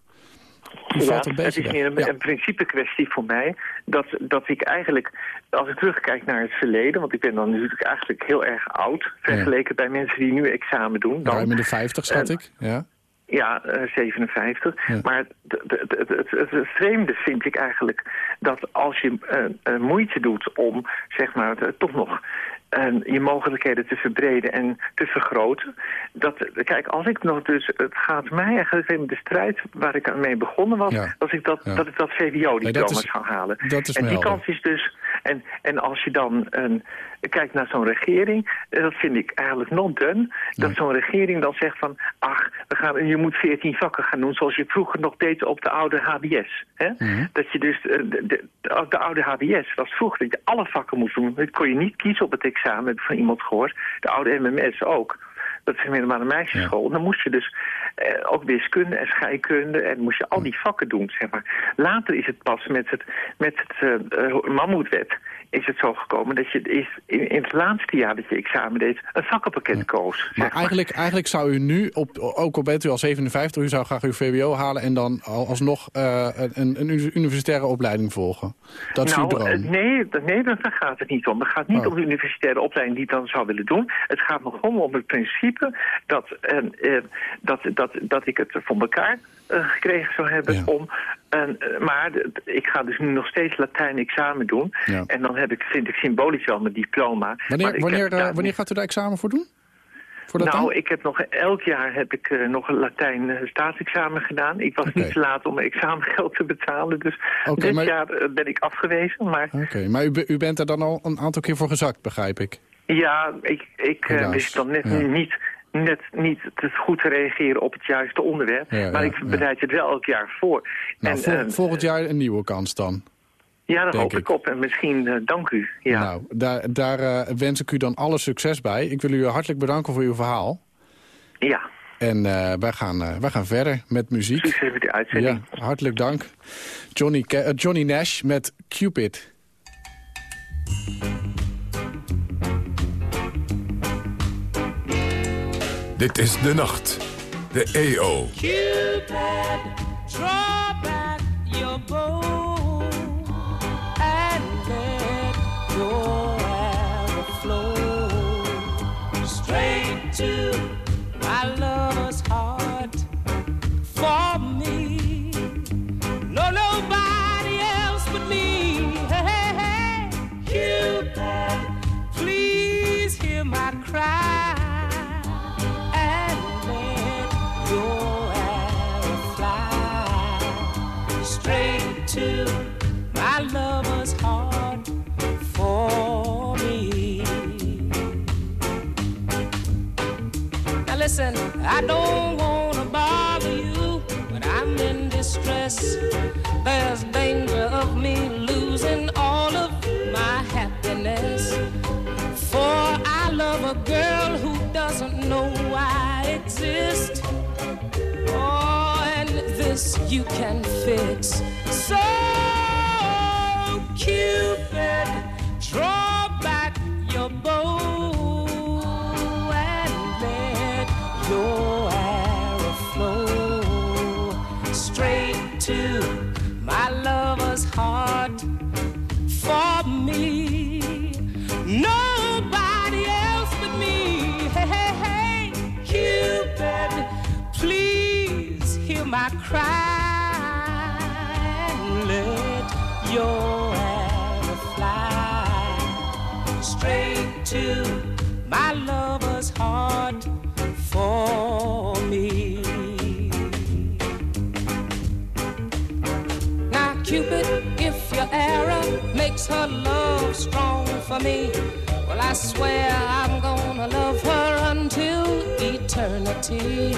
O: Ja, het is meer een,
C: Ja.
O: een principe kwestie voor mij. Dat, dat ik eigenlijk, als ik terugkijk naar het verleden... want ik ben dan natuurlijk eigenlijk heel erg oud... vergeleken bij mensen die nu examen doen. Dan,
C: Ruim in de 50, schat
O: En-
C: ik. Ja.
O: ja, eh, 57. Maar het, vreemde vind ik eigenlijk dat als je eh, eh, moeite doet om zeg maar, eh, toch nog eh, je mogelijkheden te verbreden en te vergroten. Dat, kijk, als ik nog dus, het gaat mij eigenlijk in de strijd waar ik aan mee begonnen was,
C: Ja.
O: was ik dat,
C: Ja.
O: dat ik dat
C: Nee,
O: VWO-diploma
C: is-
O: zou halen. en die
C: helder.
O: kans is dus, en, en als je dan een, kijkt naar zo'n regering, eh, dat vind ik eigenlijk not done, dat zo'n regering dan zegt van, ach, we gaan, je moet 14 vakken gaan doen, zoals je vroeger nog deed op de oude HBS. Hè?
C: Mhm.
O: Dat je dus, eh, de, de, de oude HBS was vroeger dat je alle vakken moest doen. Dat kon je niet kiezen op het examen, heb ik van iemand gehoord. De oude MMS ook. Dat is een middelbare meisjesschool. Dan moest je dus eh, ook wiskunde en scheikunde en moest je al die vakken doen, zeg maar. Later is het pas met het, met het eh, mammoetwet is het zo gekomen dat je is in, in het laatste jaar dat je examen deed een vakkenpakket koos. zeg
C: Maar eigenlijk, eigenlijk zou u nu, op, ook al bent u al 57, u zou graag uw VWO halen... en dan al- alsnog eh, een, een universitaire opleiding volgen. Dat is
O: nou,
C: uw
O: eh,
C: droom.
O: nee, dat- nee, daar gaat het niet om. Het gaat niet
C: Oh.
O: om de universitaire opleiding die ik dan zou willen doen. Het gaat me gewoon om het principe dat, eh, eh, dat, dat, dat ik het voor elkaar eh, gekregen zou hebben om... eh, maar ik ga dus nu nog steeds Latijn-examen doen.
C: Ja.
O: En dan heb ik, vind ik symbolisch wel mijn diploma.
C: Wanneer, wanneer, eh, wanneer gaat u daar examen voor doen?
O: Nou, ik heb nog elk jaar heb ik eh, nog een Latijn staatsexamen gedaan. Ik was niet te laat om mijn examengeld te betalen. Dus dit
C: maar-
O: jaar ben ik afgewezen. Maar
C: Oké, maar u, u bent er dan al een aantal keer voor gezakt, begrijp ik.
O: ja, ik, ik wist dan net
C: ja.
O: niet, net niet te goed te reageren op het juiste onderwerp.
C: Ja,
O: maar ik bereid het wel elk jaar voor.
C: Nou,
O: en,
C: vol-
O: eh,
C: volgend jaar een nieuwe kans dan.
O: ja,
C: denk
O: hoop ik. op. En misschien eh, dank u. Ja.
C: Nou, daar, daar eh, wens ik u dan alle succes bij. Ik wil u hartelijk bedanken voor uw verhaal.
O: ja.
C: En eh, wij, gaan, wij gaan verder met muziek.
O: Succes met de uitzending.
C: Ja, hartelijk dank. Johnny, Johnny Nash met Cupid.
B: Dit is De Nacht. De EO.
P: Cupid, draw back your bow I don't wanna bother you, but I'm in distress. There's danger of me losing all of my happiness. For I love a girl who doesn't know I exist. Oh, and this you can fix. Cry and let your arrow fly straight to my lover's heart for me. Now, Cupid, if your arrow makes her love strong for me, well, I swear I'm gonna love her until eternity.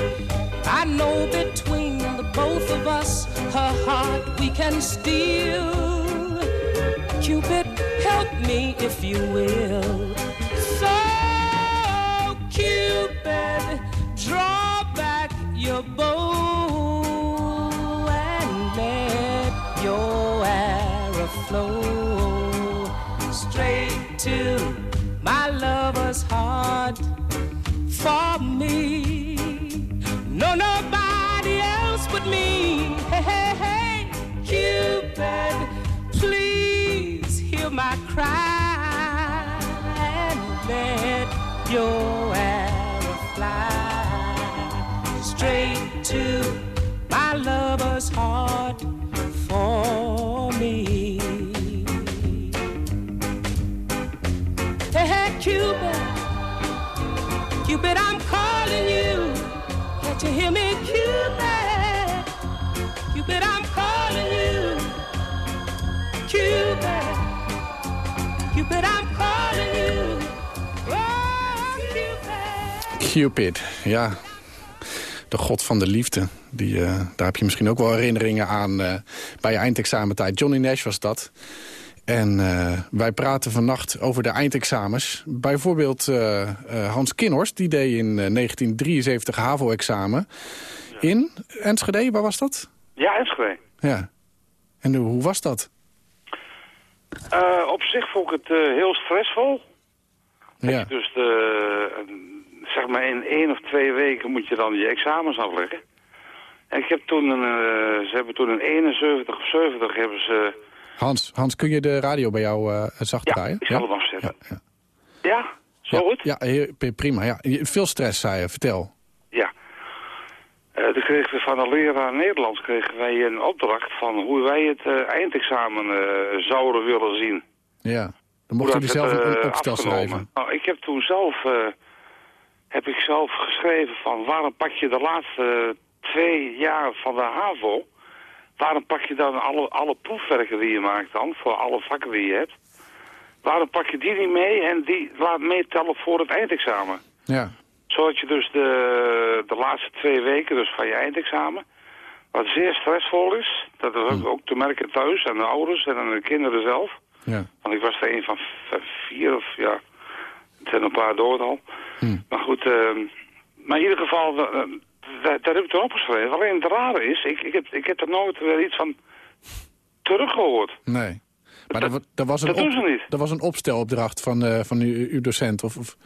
P: I know between both of us, her heart we can steal. Cupid, help me if you will. So, Cupid, draw back your bow and let your arrow flow straight to my lover's heart for me. No, nobody me. Hey, hey, hey, Cupid, please hear my cry and let your arrow fly straight to my lover's heart for me. Hey, hey, Cupid, Cupid, I'm calling you. Can't you hear me, Cupid?
C: Cupid. Ja. De god van de liefde. Die, eh, daar heb je misschien ook wel herinneringen aan eh, bij je eindexamentijd. Johnny Nash was dat. En eh, wij praten vannacht over de eindexamens. Bijvoorbeeld Hans Kinhorst, die deed in eh, 1973 HAVO-examen. In Enschede, waar was dat?
Q: Ja, Enschede.
C: Ja. En hoe was dat?
Q: Op zich vond ik het heel stressvol.
C: Ja.
Q: Dus de, maar in één of twee weken moet je dan je examens afleggen. En ik heb toen een, eh, ze hebben toen in 71 of 70 hebben ze...
C: Hans, Hans, kun je de radio bij jou eh zacht draaien?
Q: Ik zal hem afzetten. Ja, zo
C: ja,
Q: goed?
C: Ja, prima. Ja. Veel stress, zei je. Vertel.
Q: Ja. Eh toen kregen we van de leraar Nederlands kregen wij een opdracht van hoe wij het eindexamen zouden willen zien.
C: Ja. Dan mochten jullie zelf een, een opstel schrijven.
Q: Nou, ik heb toen zelf, heb ik zelf geschreven van waarom pak je de laatste twee jaar van de HAVO, waarom pak je dan alle, alle proefwerken die je maakt dan, voor alle vakken die je hebt, waarom pak je die niet mee en die laat meetellen voor het eindexamen?
C: Ja.
Q: Zodat je dus de, de laatste twee weken dus van je eindexamen, wat zeer stressvol is, dat is ook, ook te merken thuis aan de ouders en aan de kinderen zelf.
C: Ja.
Q: Want ik was er een van vier of ja, er zijn een paar dood al. Maar goed, eh, maar in ieder geval, eh, daar, daar heb ik erop geschreven. Alleen het rare is, ik, ik, heb, ik heb er nooit weer iets van teruggehoord.
C: Nee. Maar dat, dat, was een
Q: dat doen
C: op-
Q: ze niet.
C: dat was een opstelopdracht van, eh, van uw, uw docent. Of, of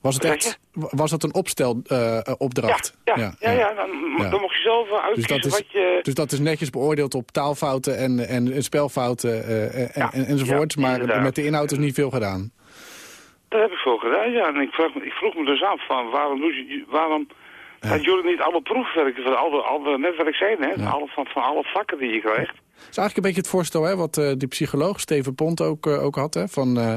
C: was het echt was dat een opstelopdracht?
Q: Ja, ja, ja, dan,
C: Ja.
Q: dan mocht je zelf
C: Dus
Q: uitkiezen
C: dat, is,
Q: wat je...
C: dus dat is netjes beoordeeld op taalfouten en, en, en spelfouten eh, en, en, enzovoorts.
Q: ja,
C: maar met de inhoud is niet veel gedaan.
Q: Dat heb ik veel gedaan, ja. En ik, vraag me, ik vroeg me dus af van waarom, doe je, waarom gaan jullie niet alle proefwerken van alle, alle net wat ik zei net, alle, van, van alle vakken die je krijgt.
C: Het is eigenlijk een beetje het voorstel hè, wat eh die psycholoog Steven Pont ook, eh, ook had. Hè, van eh,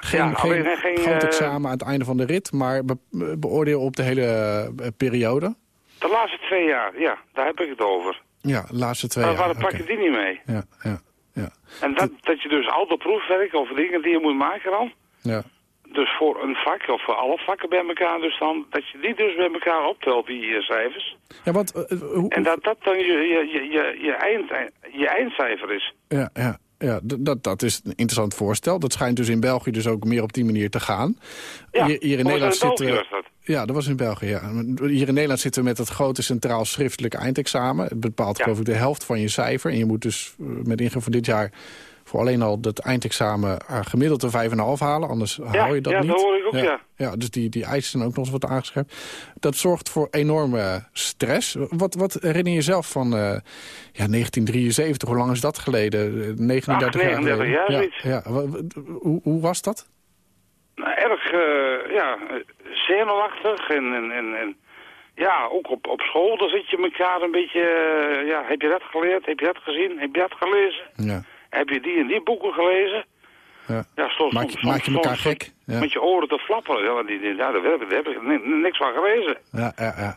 C: geen,
Q: ja,
C: geen,
Q: alleen geen,
C: groot examen aan het einde van de rit, maar be- beoordeel op de hele periode.
Q: De laatste twee jaar, ja, daar heb ik het over.
C: Ja, de laatste twee
Q: Maar
C: jaar.
Q: waarom pak
C: oké.
Q: je die niet mee?
C: Ja, ja, ja.
Q: En dat, dat je dus al de proefwerken of dingen die je moet maken dan,
C: ja.
Q: Dus voor een vak of voor alle vakken bij elkaar, dus dan, dat je die dus bij elkaar optelt, die eh, cijfers.
C: Ja, want, eh, eh, hoe,
Q: En dat dat dan je, je, je, je, eind, je eindcijfer is.
C: Ja, ja, ja dat, dat is een interessant voorstel. Dat schijnt dus in België dus ook meer op die manier te gaan.
Q: Ja,
C: hier, hier in Nederland
Q: in België
C: zitten
Q: dat.
C: Ja, dat was in België, ja. Hier in Nederland zitten we met het grote centraal schriftelijke eindexamen. Het bepaalt geloof ik de helft van je cijfer. En je moet dus met ingang van dit jaar voor alleen al dat eindexamen uh, gemiddeld een 5,5 halen. Anders
Q: Ja,
C: hou je dat
Q: ja,
C: niet.
Q: dat hoor ik ook, ja.
C: ja. dus die, die eisen zijn ook nog eens wat aangescherpt. Dat zorgt voor enorme stress. Wat, wat herinner je zelf van eh, ja, 1973? Hoe lang is dat geleden? Eh, 39 jaar
Q: 39
C: geleden.
Q: jaar,
C: ja, ja. Hoe, hoe was dat?
Q: Nou, erg eh, ja, eh, zenuwachtig en, en, en, en ja, ook op, op school, dan zit je elkaar een beetje, eh, ja, heb je dat geleerd, heb je dat gezien, heb je dat gelezen,
C: Ja.
Q: Heb je die en die boeken gelezen?
C: Ja.
Q: Ja, soms,
C: Maak je-
Q: soms-
C: maak je elkaar
Q: soms
C: gek? Ja.
Q: Met je oren te flapperen. Ja, die, die, ja daar, heb ik, daar heb ik ni- niks van gelezen.
C: Ja, ja, ja.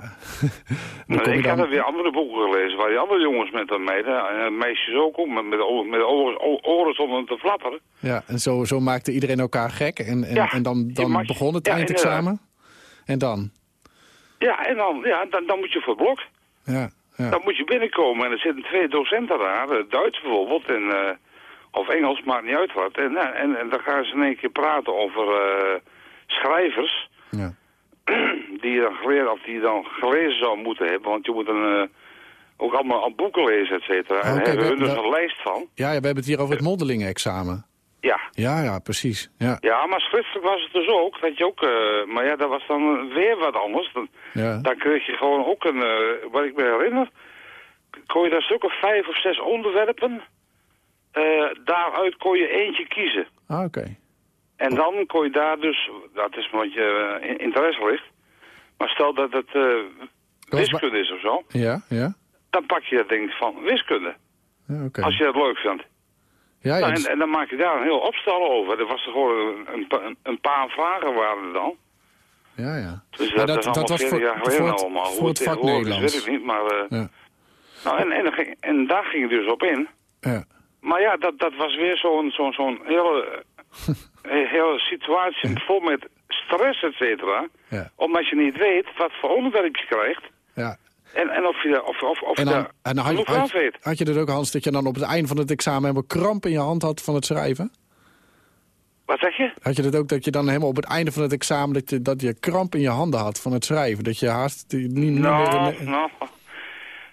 Q: Maar ik
C: dan-
Q: er weer andere boeken gelezen waar die andere jongens met hem meeden. En meisjes ook, ook met, met, met oren, oren stonden te flapperen.
C: Ja, en zo, zo maakte iedereen elkaar gek. En, en,
Q: Ja,
C: en dan, dan
Q: mag-
C: begon het eindexamen. En dan?
Q: Ja, en dan, ja, dan, dan moet je voor het blok.
C: Ja, ja.
Q: Dan moet je binnenkomen en er zitten twee docenten daar, eh, Duits bijvoorbeeld, en, eh, of Engels, maakt niet uit wat. En, eh, en, en dan gaan ze in één keer praten over schrijvers,
C: Ja.
Q: die je dan geleerd, of die dan gelezen zou moeten hebben, want je moet een, ook allemaal al boeken lezen, et cetera. en daar hebben
C: we-
Q: hun dus een lijst van.
C: Ja, ja, we hebben het hier over het mondelingenexamen.
Q: Ja.
C: Ja, ja, precies. Ja,
Q: Ja, maar schriftelijk was het dus ook, dat je ook, eh, maar ja, dat was dan weer wat anders. Dan,
C: ja.
Q: dan kreeg je gewoon ook een, eh, wat ik me herinner, kon je daar stuk of vijf of zes onderwerpen, eh, daaruit kon je eentje kiezen.
C: Ah, oké.
Q: En dan kon je daar dus, dat is wat je in- interesse ligt, maar stel dat het wiskunde is of zo,
C: Ja, ja.
Q: dan pak je dat ding van wiskunde,
C: ja
Q: als je dat leuk vindt.
C: Ja, ja,
Q: Nou, en, en dan maak je daar een heel opstel over. Er was er gewoon een, een, pa- een paar vragen waren er dan.
C: ja, ja.
Q: Dus dat, is allemaal
C: was
Q: 40
C: voor,
Q: jaar geleden
C: voor het,
Q: allemaal.
C: voor
Q: Hoe
C: het vak Nederlands.
Q: weet ik niet, maar... eh,
C: Ja.
Q: nou, en, en daar ging het dus op in.
C: Ja.
Q: Maar ja, dat, dat was weer zo'n zo'n zo'n hele, eh, hele situatie vol met stress, et cetera.
C: Ja.
Q: Omdat je niet weet wat voor onderwerp je krijgt.
C: Ja.
Q: En, en of je, of, of, of
C: En dan, en had, je, had, je er ook, Hans, dat je dan op het einde van het examen helemaal kramp in je hand had van het schrijven?
Q: Wat zeg je?
C: Had je dat ook, dat je dan helemaal op het einde van het examen, dat je, dat je kramp in je handen had van het schrijven? Dat je haast niet, niet
Q: Nou,
C: meer...
Q: nou,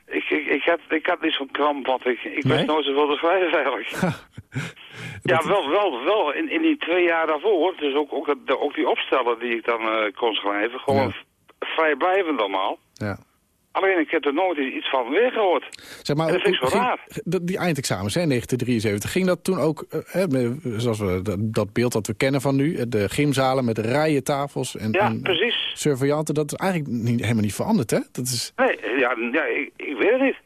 Q: ik, ik, ik, had, ik had niet zo'n kramp, want ik, ik
C: Nee?
Q: nooit zoveel te schrijven eigenlijk. ja, wel, wel, wel in, in die twee jaar daarvoor, dus ook, ook, ook die opstellen die ik dan eh, kon schrijven, gewoon vrijblijvend allemaal.
C: Ja.
Q: Alleen ik heb er nooit iets van weer gehoord.
C: Zeg maar,
Q: En dat
C: hoe-
Q: zo
C: ging-
Q: raar.
C: die eindexamens, hè, 1973, ging dat toen ook, eh, hè, zoals we dat, beeld dat we kennen van nu, eh, de gymzalen met rijen tafels en,
Q: Ja,
C: en
Q: precies.
C: surveillanten, dat is eigenlijk niet, helemaal niet veranderd, hè? Dat is,
Q: Nee, ja, ja ik, ik weet het niet.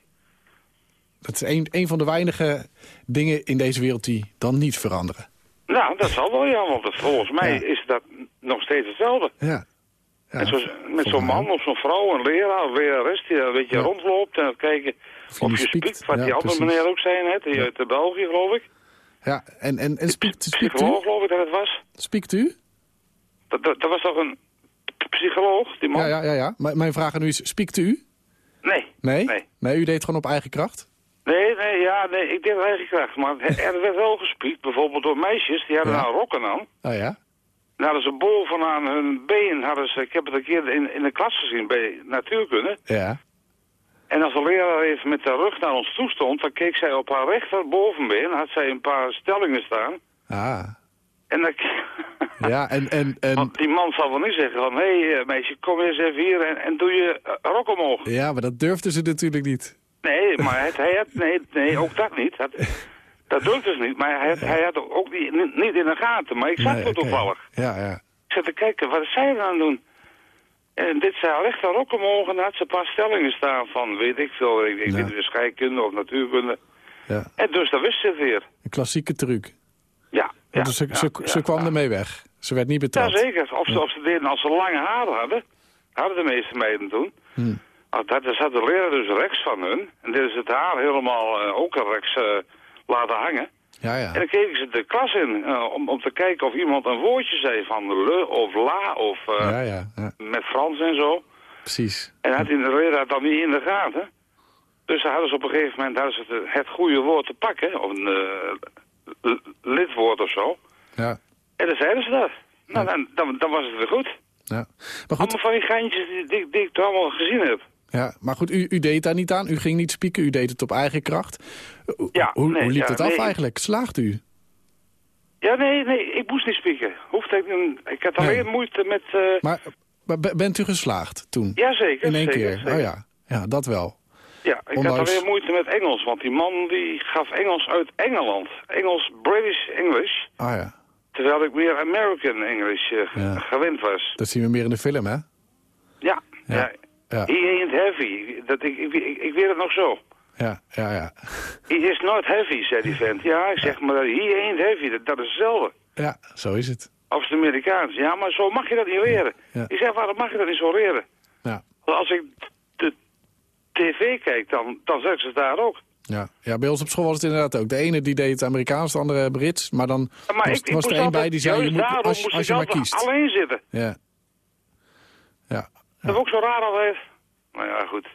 C: dat is een, een van de weinige dingen in deze wereld die dan niet veranderen.
Q: Nou, dat zal wel, ja, want volgens mij is dat nog steeds hetzelfde.
C: Ja.
Q: Met zo'n met zo'n man of zo'n vrouw, een leraar of lerares die een beetje rondloopt en kijken of,
C: je
Q: je
C: spiekt.
Q: Wat
C: Ja,
Q: die andere meneer ook zei net, die uit de België geloof ik.
C: Ja, en, en, en spiekt, spiekt
Q: Psycholoog
C: u?
Q: geloof ik dat het was.
C: Spiekt u?
Q: Dat, dat, dat was toch een psycholoog, die man?
C: Ja, ja, ja. ja. M- mijn vraag aan u is, spiekt u?
Q: Nee.
C: Nee?
Q: Nee.
C: Nee, u deed gewoon op eigen kracht?
Q: Nee, nee, ja, nee, ik deed het eigen kracht. Maar er werd wel gespiekt, bijvoorbeeld door meisjes, die hadden nou rokken aan.
C: Oh ja?
Q: Dan hadden ze bovenaan hun been, hadden ze, ik heb het een keer in, in de klas gezien bij natuurkunde.
C: Ja.
Q: En als de leraar even met de rug naar ons toe stond, dan keek zij op haar rechter bovenbeen, had zij een paar stellingen staan.
C: Ah.
Q: En dan,
C: Ja, en... en, en
Q: want die man zal wel niet zeggen van, hé hey, eh, meisje, kom eens even hier en, en doe je eh, rok omhoog.
C: ja, maar dat durfden ze natuurlijk niet.
Q: Nee, maar het, hij had, nee, nee, ook dat niet. dat durfde ze niet, maar hij had, hij had ook niet, niet, in de gaten. Maar ik zag
C: Nee,
Q: het toevallig.
C: Ja, ja.
Q: Ik zat te kijken, wat is zij dan aan het doen? En dit zei haar rechter rok omhoog en had ze een paar stellingen staan van, weet ik veel, ik, ik
C: Ja.
Q: weet niet, scheikunde of natuurkunde.
C: Ja.
Q: En dus dan wist ze het weer.
C: Een klassieke truc.
Q: Ja, ja,
C: Want ze,
Q: ja,
C: ze,
Q: ja,
C: ze kwam
Q: ja.
C: ermee weg. Ze werd niet betrapt.
Q: Jazeker. Of, ze, of ze deden als ze lange haren hadden. Hadden de meeste meiden toen.
C: Hm.
Q: Als dat, zat de leraar dus rechts van hun. En dit is het haar helemaal eh, ook rechts eh, laten hangen.
C: Ja, ja.
Q: En dan keken ze de klas in eh, om, om te kijken of iemand een woordje zei van le of la of eh,
C: Ja, ja, ja.
Q: met Frans en zo.
C: Precies.
Q: En had die de leraar dan niet in de gaten. Dus hadden ze op een gegeven moment hadden ze het, het goede woord te pakken. Of een eh, lidwoord of zo.
C: Ja.
Q: En dan zeiden ze dat. Nou, dan, dan, dan was het weer goed.
C: Ja. Maar goed,
Q: Allemaal van die geintjes die, die, die ik toch allemaal gezien heb.
C: Ja, maar goed, u, u deed daar niet aan. U ging niet spieken, u deed het op eigen kracht. Hoe-
Q: Ja,
C: hoe,
Q: nee,
C: hoe liep
Q: ja,
C: het af
Q: nee.
C: eigenlijk? Slaagt u?
Q: Ja, nee, nee, ik moest niet spieken. Hoefde ik, ik had alleen moeite met... eh
C: Maar, maar be- bent u geslaagd toen?
Q: Jazeker,
C: In één
Q: zeker,
C: keer?
Q: zeker.
C: Oh ja. ja, dat wel.
Q: Ja, ik
C: Ondanks-
Q: had alleen moeite met Engels, want die man die gaf Engels uit Engeland. Engels, British English.
C: Ah ja,
Q: Terwijl ik meer American English eh,
C: Ja.
Q: gewend was.
C: dat zien we meer in de film, hè?
Q: Ja,
C: Ja.
Q: ja.
C: Ja.
Q: He ain't heavy. Dat, ik, ik, ik, ik weet het nog zo.
C: Ja, ja, ja.
Q: He is not heavy, zei die vent. Ja, ik zeg maar, he ain't heavy. Dat, dat is hetzelfde.
C: Ja, zo is het.
Q: Of het Amerikaans. Ja, maar zo mag je dat niet leren.
C: Ja.
Q: Ik zeg, waarom mag je dat niet zo leren?
C: Ja.
Q: Want Als ik de tv kijk, dan, dan zeggen ze het daar ook.
C: Ja. ja, bij ons op school was het inderdaad ook. De ene die deed het Amerikaans, de andere Brits. Maar dan
Q: Ja, maar
C: was,
Q: ik, ik
C: was er één bij die zei, je moet, als, als je maar kiest.
Q: alleen zitten.
C: Ja. Ja.
Q: Dat is ook zo raar altijd. Nou ja, goed.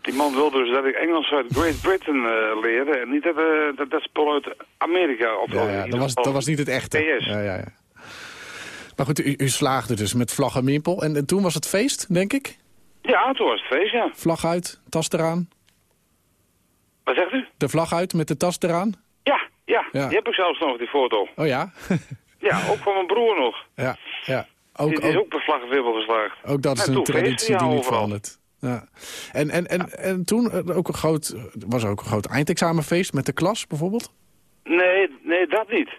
Q: Die man wilde dus dat ik Engels uit Great Britain eh leerde en niet dat, eh, dat, dat spul uit Amerika. Of,
C: Ja, ja, dat, was, dat was niet het echte.
Q: PS.
C: Ja, ja, ja. Maar goed, u, u slaagde dus met vlag en wimpel. En, en toen was het feest, denk ik?
Q: Ja, toen was het feest, ja.
C: Vlag uit, tas eraan.
Q: Wat zegt u?
C: De vlag uit met de tas eraan.
Q: Ja, ja,
C: Ja.
Q: die heb ik zelfs nog, die foto.
C: Oh ja?
Q: Ja, ook van mijn broer nog.
C: ja, ja. Ook,
Q: is
C: ook,
Q: per vlag en wibbel geslaagd.
C: ook dat is
Q: En
C: een traditie die niet verandert. Ja. En, en, en, en toen eh, ook een groot, was er ook een groot eindexamenfeest met de klas bijvoorbeeld?
Q: Nee, nee, dat niet.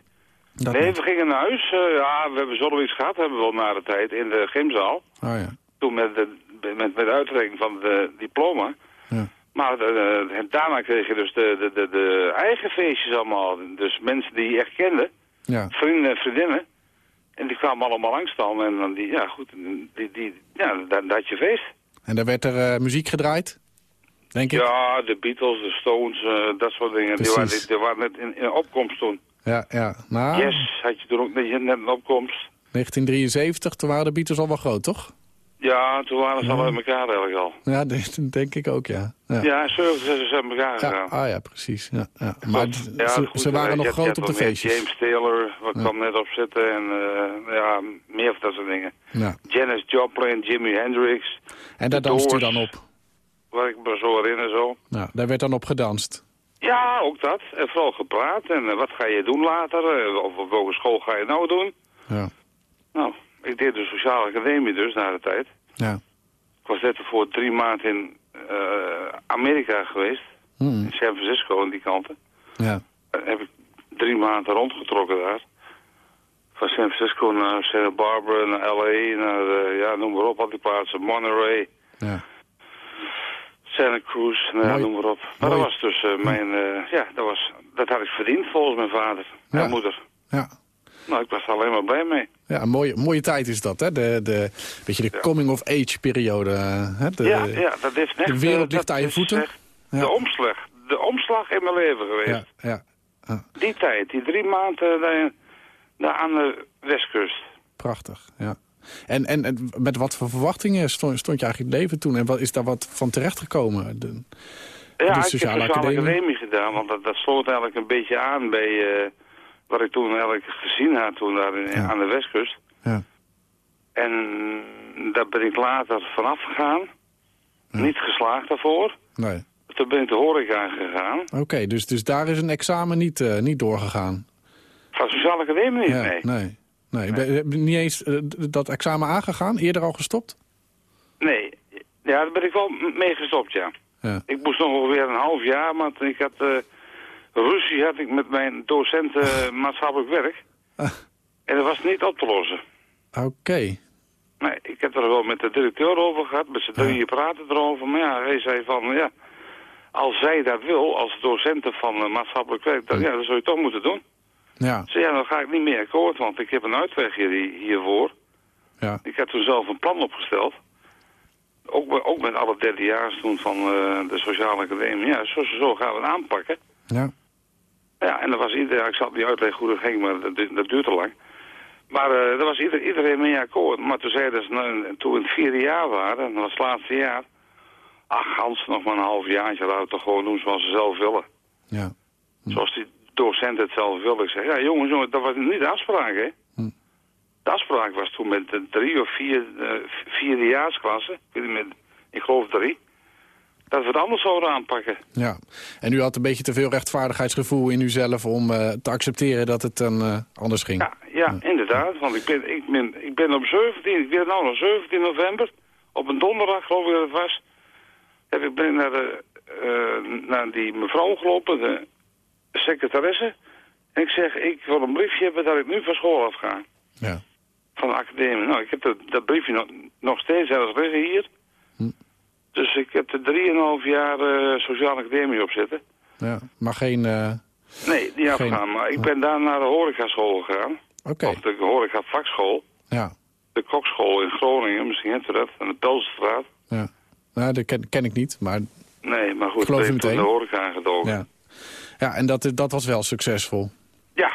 C: Dat
Q: nee,
C: niet.
Q: we gingen naar huis. eh, ja, we hebben zoiets gehad, hebben we wel na de tijd, in de gymzaal.
C: Oh ja.
Q: Toen met de, met, met de uitreiking van het diploma.
C: Ja.
Q: Maar eh, daarna kreeg je dus de, de, de, de eigen feestjes allemaal. Dus mensen die je echt kende,
C: Ja.
Q: vrienden en vriendinnen. En die kwamen allemaal langs dan. En dan die, ja goed, die, die, ja, dat, dat je feest.
C: En daar werd er eh, muziek gedraaid, denk ik?
Q: Ja, de Beatles, de Stones, eh, dat soort dingen. Die waren, die, die waren net in, in opkomst toen.
C: Ja, ja. Nou,
Q: Yes, had je toen ook net, net een opkomst.
C: 1973, toen waren de Beatles al wel groot, toch?
Q: Ja, toen waren ze al uit elkaar eigenlijk al.
C: Ja, dat denk ik ook, ja. Ja,
Q: Ja, 70 is uit elkaar
C: Ja,
Q: gegaan.
C: ah ja, precies. Ja, ja. Maar
Q: Ja,
C: ze,
Q: goed,
C: ze waren
Q: je
C: nog
Q: je
C: groot op de feestjes.
Q: James Taylor, wat kwam net op zitten. En eh, ja, meer van dat soort dingen.
C: Ja.
Q: Janis Joplin, Jimi Hendrix.
C: En daar danst u dan op.
Q: Waar ik me zo herinner zo.
C: Nou, daar werd dan op gedanst.
Q: Ja, ook dat. En vooral gepraat. En eh, wat ga je doen later? Eh, of op welke school ga je nou doen?
C: Ja.
Q: Nou, ik deed de sociale academie dus na de tijd.
C: Ja.
Q: Ik was net voor drie maanden in eh, Amerika geweest.
C: Hmm.
Q: In San Francisco en die kanten.
C: Ja.
Q: En heb ik drie maanden rondgetrokken daar. Van San Francisco naar Santa Barbara, naar L.A., naar, eh, ja, noem maar op, al die plaatsen. Monterey,
C: Ja.
Q: Santa Cruz, nou,
C: Mooi.
Q: noem maar op. Maar
C: Mooi.
Q: dat was dus eh, mijn, eh, ja, dat, was, dat had ik verdiend volgens mijn vader
C: Ja.
Q: en moeder.
C: Ja.
Q: Nou, ik was er alleen maar blij mee.
C: Ja, een mooie, mooie tijd is dat, hè? De, de, beetje de coming-of-age periode. Hè? De,
Q: ja, ja, dat heeft echt...
C: de wereld
Q: eh,
C: ligt aan je
Q: is
C: voeten.
Q: echt De omslag, de omslag in mijn leven geweest.
C: Ja, ja.
Q: Die tijd, die drie maanden daar, daar aan de westkust.
C: Prachtig, ja. En, en, en met wat voor verwachtingen stond, stond je eigenlijk in het leven toen? En wat, is daar wat van terechtgekomen? De,
Q: Ja,
C: de
Q: ik heb
C: sociale
Q: academie. gedaan, want dat, dat sloot eigenlijk een beetje aan bij eh, wat ik toen eigenlijk gezien had toen daar in- aan de westkust.
C: Ja.
Q: En daar ben ik later vanaf gegaan. Niet geslaagd daarvoor.
C: Nee.
Q: Toen ben ik de horeca gegaan.
C: Oké, dus, dus daar is een examen niet, eh, niet doorgegaan?
Q: Van sociale academie niet,
C: Ja,
Q: nee.
C: nee. nee. Ben je niet eens eh, dat examen aangegaan? Eerder al gestopt?
Q: Nee. Ja, daar ben ik wel mee gestopt, ja.
C: Ja.
Q: Ik moest nog ongeveer een half jaar, want ik had eh, ruzie had ik met mijn docent eh, maatschappelijk werk.
C: Ah.
Q: En dat was niet op te lossen.
C: Oké.
Q: Nee, ik heb er wel met de directeur over gehad, met z'n drieën praten erover. Maar ja, hij zei van, ja, als zij dat wil, als docenten van eh, maatschappelijk werk, dan, ja, dan zou je toch moeten doen.
C: Ja.
Q: Zei, ja, dan ga ik niet meer akkoord, want ik heb een uitweg hier, hiervoor.
C: Ja.
Q: Ik had toen zelf een plan opgesteld. Ook, met- ook met alle derdejaars toen van eh, de sociale academie. Ja, zo, zo gaan we het aanpakken.
C: Ja.
Q: Ja, en dat was iedereen, ik zat niet uitleggen hoe dat ging, maar dat, dat duurt te lang. Maar daar was ieder, iedereen mee akkoord. Maar toen zeiden ze, nou, toen we in het vierde jaar waren, en dat was het laatste jaar. Ach, Hans, nog maar een half jaartje, laten we het toch gewoon doen zoals ze zelf willen.
C: Ja.
Q: Zoals die docent het zelf wilde. Ik zeg, ja jongens, jongens dat was niet de afspraak, hè.
C: Hm.
Q: De afspraak was toen met de drie of vier, vierdejaarskassen, ik weet niet, met ik geloof drie, dat we het anders zouden aanpakken.
C: Ja, en u had een beetje te veel rechtvaardigheidsgevoel in uzelf om eh, te accepteren dat het dan eh, anders ging.
Q: Ja, ja, inderdaad, want ik ben, ik, ben, ik ben op 17, ik weet nou nog 17 november, op een donderdag geloof ik dat het was, heb ik ben naar, de, eh, naar die mevrouw gelopen, de secretaresse, en ik zeg, ik wil een briefje hebben dat ik nu van school afga.
C: Ja.
Q: Van de academie. Nou, ik heb dat, dat briefje nog, nog steeds ergens liggen hier.
C: Hm.
Q: Dus ik heb er 3,5 jaar eh, sociale academie op zitten.
C: Ja, maar geen... eh,
Q: Nee, niet
C: Geen-
Q: afgaan, maar ik ben daar naar de horecaschool gegaan.
C: Oké.
Q: Of de horecavakschool.
C: Ja,
Q: De kokschool in Groningen, misschien u dat, aan de Pelsenstraat.
C: ja. Nou, dat ken, ken ik niet, maar...
Q: Nee, maar goed,
C: Ik geloof
Q: ik
C: meteen.
Q: de horeca aangedoken.
C: Ja, ja en dat, dat was wel succesvol.
Q: Ja,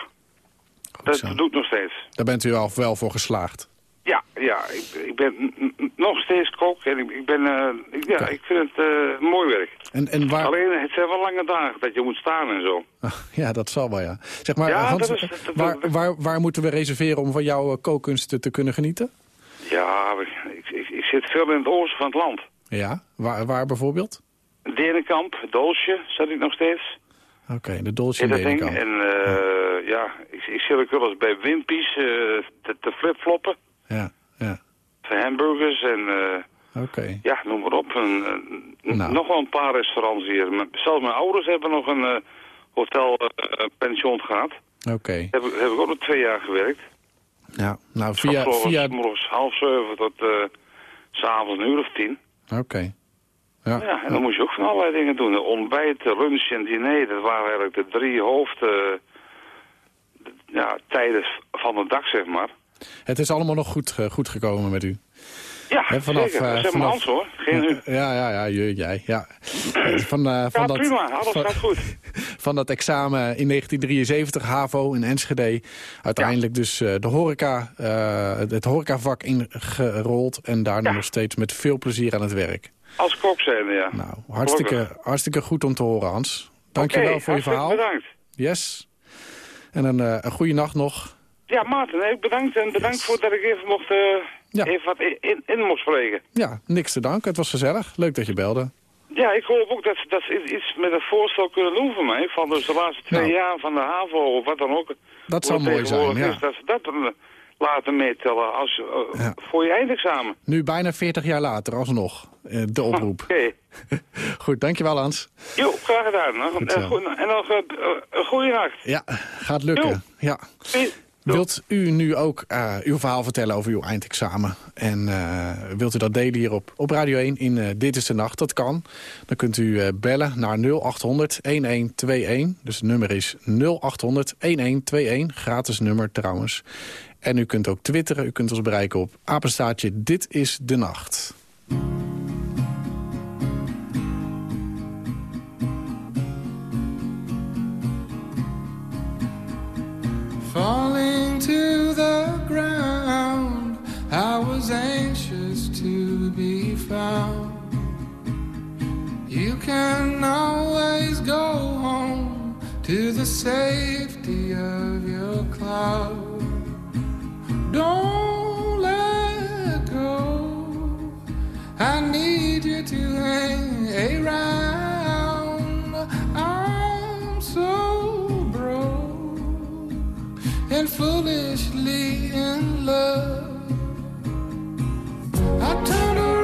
Q: dat
C: zo.
Q: doet nog steeds.
C: Daar bent u al wel voor geslaagd.
Q: Ja, ja, ik, ik ben nog steeds kok en ik, ik ben, eh, ik, ja, ik vind het eh, mooi werk.
C: En, en waar...
Q: Alleen, het zijn wel lange dagen dat je moet staan en zo.
C: Ja, dat zal wel, ja. Zeg maar,
Q: Ja,
C: Hans,
Q: dat is- dat-
C: waar, waar, waar moeten we reserveren om van jouw eh, kookkunsten te kunnen genieten?
Q: Ja, ik, ik, ik zit veel in het oosten van het land.
C: Ja, waar, waar bijvoorbeeld?
Q: Denenkamp, Doosje, zat ik nog steeds.
C: Oké, de Dolce
Q: In. En eh, ja, ik, ik zit ook wel eens bij Wimpy's eh, te, te flipfloppen.
C: Ja, ja.
Q: Hamburgers en
C: Oké.
Q: ja, noem maar op. En, eh,
C: Nou.
Q: Nog wel een paar restaurants hier. Zelfs mijn ouders hebben nog een hotel eh, pension gehad.
C: Oké.
Q: Heb, ik- heb ik ook nog twee jaar gewerkt.
C: Ja, nou via...
Q: Afgelopen
C: via...
Q: morgens half zeven tot s'avonds een uur of tien.
C: Oké. Ja.
Q: Ja, en dan moest je ook van allerlei dingen doen. Ontbijt, lunch en diner, dat waren eigenlijk de drie hoofd... ja, tijden van de dag, zeg maar.
C: Het is allemaal nog goed, eh, goed gekomen met u.
Q: Ja,
C: vanaf,
Q: zeker.
C: eh, vanaf-
Q: Hans hoor, geen u.
C: Ja, ja, ja, je- jij. Ja. Eh, Van, eh, van
Q: Ja,
C: dat,
Q: prima, alles
C: van,
Q: gaat goed.
C: van dat examen in 1973, HAVO in Enschede. Uiteindelijk dus de horeca, het, horecavak ingerold. En daar nog steeds met veel plezier aan het werk.
Q: Als kok zijn, ja.
C: Nou, hartstikke, hartstikke goed om te horen, Hans. Dank je
Q: Oké,
C: wel voor je verhaal.
Q: bedankt.
C: Yes. En een, een goede nacht nog.
Q: Ja, Maarten, bedankt. En bedankt voor dat ik even mocht... eh, even wat in, in, mocht spreken.
C: Ja, niks te danken. Het was gezellig. Leuk dat je belde.
Q: Ja, ik hoop ook dat ze dat ze iets met een voorstel kunnen doen voor mij. Van dus de laatste twee
C: Nou.
Q: jaar van de HAVO of wat dan ook.
C: Dat zou mooi zijn, ja.
Q: Is, dat ze dat dan, eh, laten meetellen als, eh,
C: Ja.
Q: voor je eindexamen.
C: Nu bijna 40 jaar later, alsnog. de oproep.
Q: Oké.
C: Goed, dankjewel Hans.
Q: Jo, graag gedaan.
C: Goed
Q: en nog een goede nacht.
C: Ja, gaat lukken. Ja. Wilt u nu ook eh, uw verhaal vertellen over uw eindexamen? En eh, wilt u dat delen hier op, op Radio 1 in eh, Dit is de Nacht? Dat kan. Dan kunt u bellen naar 0800 1121. Dus het nummer is 0800 1121. Gratis nummer trouwens. En u kunt ook twitteren. U kunt ons bereiken op apenstaartje Dit is de Nacht.
R: You can always go home to the safety of your cloud. Don't let go. I need you to hang around. I'm so broke and foolishly in love. I turned around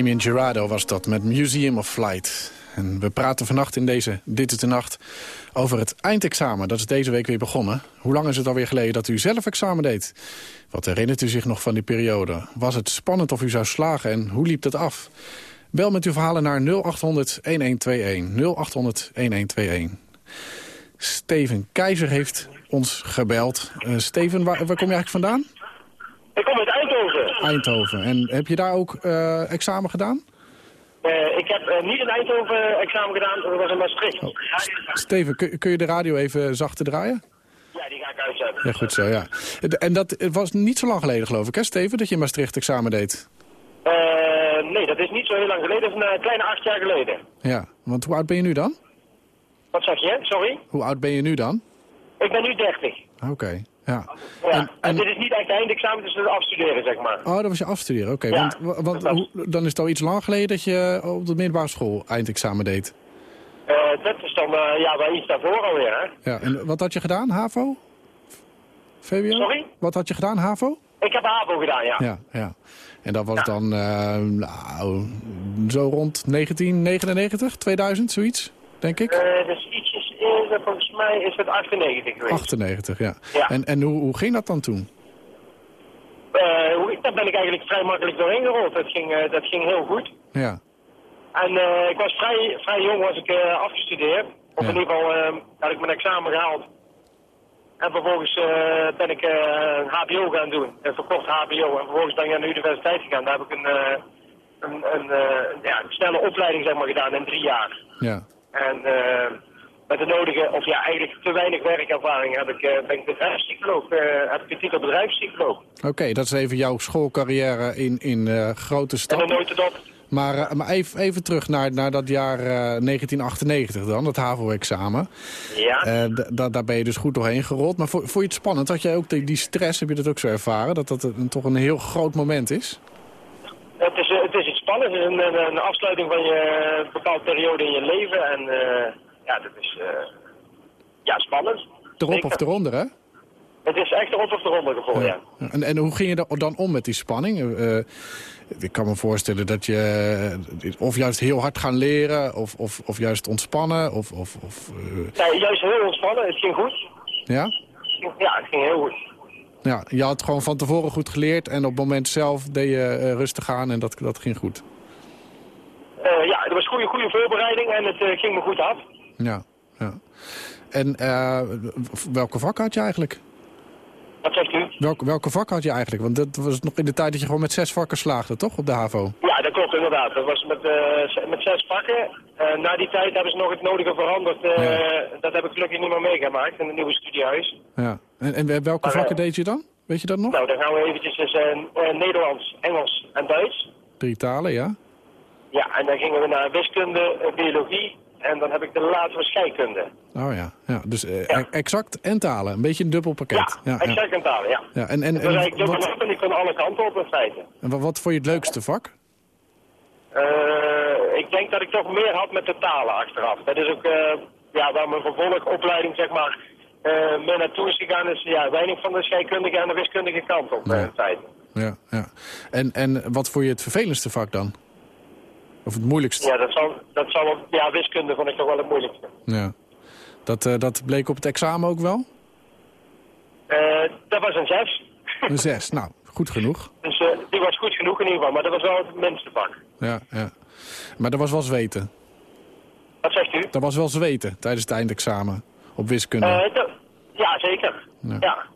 C: Damien Gerardo was dat met Museum of Flight. En we praten vannacht in deze Dit is de Nacht over het eindexamen. Dat is deze week weer begonnen. Hoe lang is het alweer geleden dat u zelf examen deed? Wat herinnert u zich nog van die periode? Was het spannend of u zou slagen en hoe liep het af? Bel met uw verhalen naar 0800-1121. 0800-1121. Steven Keizer heeft ons gebeld. Eh, Steven, waar, waar kom je eigenlijk vandaan?
S: Ik kom uit Eindhoven.
C: Eindhoven. En heb je daar ook eh, examen gedaan?
S: Eh, ik heb eh, niet in Eindhoven examen gedaan, dat was in Maastricht.
C: Oh. Steven, kun, kun je de radio even zachter draaien?
S: Ja, die ga ik uitzetten.
C: Ja, goed zo, ja. En dat het was niet zo lang geleden, geloof ik, hè, Steven, dat je Maastricht examen deed?
S: Nee, dat is niet zo heel lang geleden, dat is een kleine acht jaar geleden.
C: Ja, want hoe oud ben je nu dan?
S: Wat zeg je? Sorry?
C: Hoe oud ben je nu dan?
S: Ik ben nu 30.
C: Oké, ja.
S: Ja, en, dit is niet echt eindexamen, dus het afstuderen, zeg maar.
C: Oh, dat was je afstuderen, oké.
S: Ja,
C: want want hoe, dan is het al iets lang geleden dat je op de middelbare school eindexamen deed.
S: Eh, dat is dan eh, ja, wel iets daarvoor alweer, hè?
C: Ja, en wat had je gedaan, HAVO? VWO?
S: Sorry?
C: Wat had je gedaan, HAVO?
S: Ik heb HAVO gedaan, ja.
C: Ja, ja. En dat was dan eh, nou, zo rond 1999, 2000, zoiets, denk ik?
S: Dus volgens mij is het 98 geweest.
C: 98, ja.
S: Ja.
C: En, en hoe, hoe ging dat dan toen?
S: Hoe- daar ben ik eigenlijk vrij makkelijk doorheen gerold. Dat ging, eh, dat ging heel goed.
C: Ja,
S: En eh, ik was vrij, vrij jong was ik afgestudeerd. Of in ieder geval had ik mijn examen gehaald. En vervolgens ben ik een hbo gaan doen. Een verkort hbo. En vervolgens ben ik naar de universiteit gegaan. Daar heb ik een, een, een, ja, een snelle opleiding zeg maar, gedaan in drie jaar.
C: ja.
S: En eh, met de nodige, of ja, eigenlijk te weinig werkervaring heb ik, eh, ben ik bedrijfspsycholoog. eh, heb ik de titel bedrijfspsycholoog.
C: Oké, dat is even jouw schoolcarrière in, in eh, grote
S: En dan nooit erop.
C: Maar, maar even, even terug naar, naar dat jaar eh, 1998 dan, dat HAVO-examen.
S: Ja.
C: Daar ben je dus goed doorheen gerold. Maar vo- vond je het spannend? Had jij ook die, die stress, heb je dat ook zo ervaren? Dat dat een, toch een heel groot moment is?
S: Het is, het is iets spannends. Het is een, een, afsluiting van je bepaalde periode in je leven. En ja, dat is eh, ja, spannend.
C: Erop
S: Zeker.
C: of eronder, hè?
S: Het is echt erop of eronder gevoel, ja.
C: En, en hoe ging je da- dan om met die spanning? Eh, ik kan me voorstellen dat je eh, of juist heel hard gaan leren... of, of, of juist ontspannen, of... of, of eh,
S: Nee, juist heel ontspannen. Het ging goed.
C: ja?
S: Ja, het ging heel goed.
C: ja, je had gewoon van tevoren goed geleerd... en op het moment zelf deed je rustig aan en dat, dat ging goed.
S: Ja, het was goede, goede voorbereiding en het ging me goed af.
C: Ja, ja. En eh, welke vak had je eigenlijk?
S: Wat zegt u?
C: Welke, welke vak had je eigenlijk? Want dat was nog in de tijd dat je gewoon met zes vakken slaagde, toch? Op de HAVO.
S: Ja, dat klopt inderdaad. Dat was met, eh, met zes pakken. Eh, na die tijd hebben ze nog het nodige veranderd. Dat heb ik gelukkig niet meer meegemaakt in het nieuwe studiehuis.
C: Ja. En, en welke
S: Maar,
C: vakken deed je dan? Weet je dat nog?
S: Nou, dan gaan we eventjes dus, Nederlands, Engels en Duits.
C: Drie talen, ja?
S: Ja, en dan gingen we naar wiskunde, biologie en dan heb ik de was scheikunde.
C: Oh ja. ja. Dus eh, e- exact en talen. Een beetje een dubbel pakket. Ja, ja,
S: Exact en talen, ja.
C: Ja, en, en,
S: was
C: en, wat,
S: ik kon alle kanten op in feite.
C: en wat, wat vond je het leukste vak?
S: Eh, ik denk dat ik toch meer had met de talen achteraf. Dat is ook eh, ja, waar mijn vervolgopleiding zeg maar meer naartoe is gegaan. Is ja, weinig van de scheikundige en de wiskundige kant op in feite.
C: Ja, ja. En, en wat vond je het vervelendste vak dan? Of het moeilijkste?
S: Ja, dat zal, dat zal ja, wiskunde vond ik toch wel het moeilijkste.
C: Ja. Dat, eh, dat bleek op het examen ook wel?
S: Eh, dat was een zes.
C: Een zes. Nou, goed genoeg.
S: Dus eh, die was goed genoeg in ieder geval, maar dat was wel het minste vak.
C: Ja, ja. Maar er was wel zweten.
S: Wat zegt u?
C: Er was wel zweten tijdens het eindexamen op wiskunde.
S: Dat- ja, zeker.
C: Ja.
S: Ja.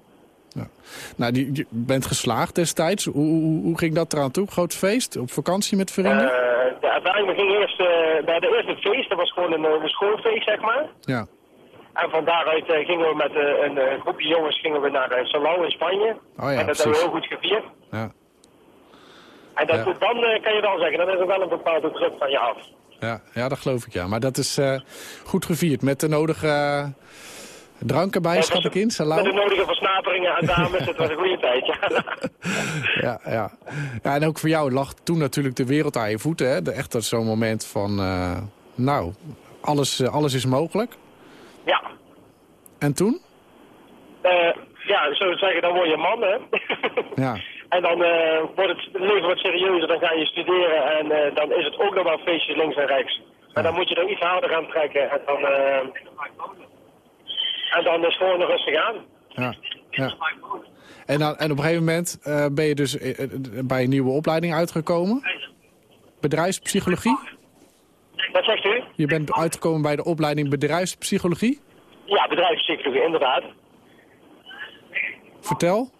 C: Nou, die, je bent geslaagd destijds. Hoe, hoe, hoe ging dat eraan toe? Groot feest? Op vakantie met vrienden?
S: De uiteindelijk ging eerst, eh, bij de eerste feest, dat was gewoon een, eh, een schoolfeest zeg maar.
C: Ja.
S: En van daaruit eh, gingen we met eh, een eh, groepje jongens gingen we naar Salau in Spanje.
C: Oh ja,
S: en dat
C: precies.
S: hebben we heel goed gevierd.
C: Ja.
S: En dat,
C: Ja.
S: dan eh, kan je wel zeggen, dan is er wel een bepaalde druk van je af.
C: Ja, ja, dat geloof ik, ja. Maar dat is eh, goed gevierd. Met de nodige eh, drank erbij, schat ik in.
S: Met de nodige versnaperingen aan dames, het was een goede tijd. Ja.
C: Ja, ja. ja, en ook voor jou lag toen natuurlijk de wereld aan je voeten. Hè? Echt zo'n moment van, eh, nou, alles, eh, alles is mogelijk.
S: ja.
C: En toen?
S: Eh, ja, zo zeggen, dan word je man, hè.
C: Ja.
S: En dan wordt het, leven wat serieuzer, dan ga je studeren en dan is het ook nog wel feestjes links en rechts. Maar dan moet je er iets harder aan trekken en dan, eh, en dan is het gewoon nog rustig aan.
C: Ja, ja. En, dan, en op een gegeven moment eh, ben je dus eh, eh, bij een nieuwe opleiding uitgekomen. Bedrijfspsychologie.
S: Wat zegt u?
C: Je bent uitgekomen bij de opleiding bedrijfspsychologie.
S: Ja, bedrijfspsychologie, inderdaad.
C: Vertel.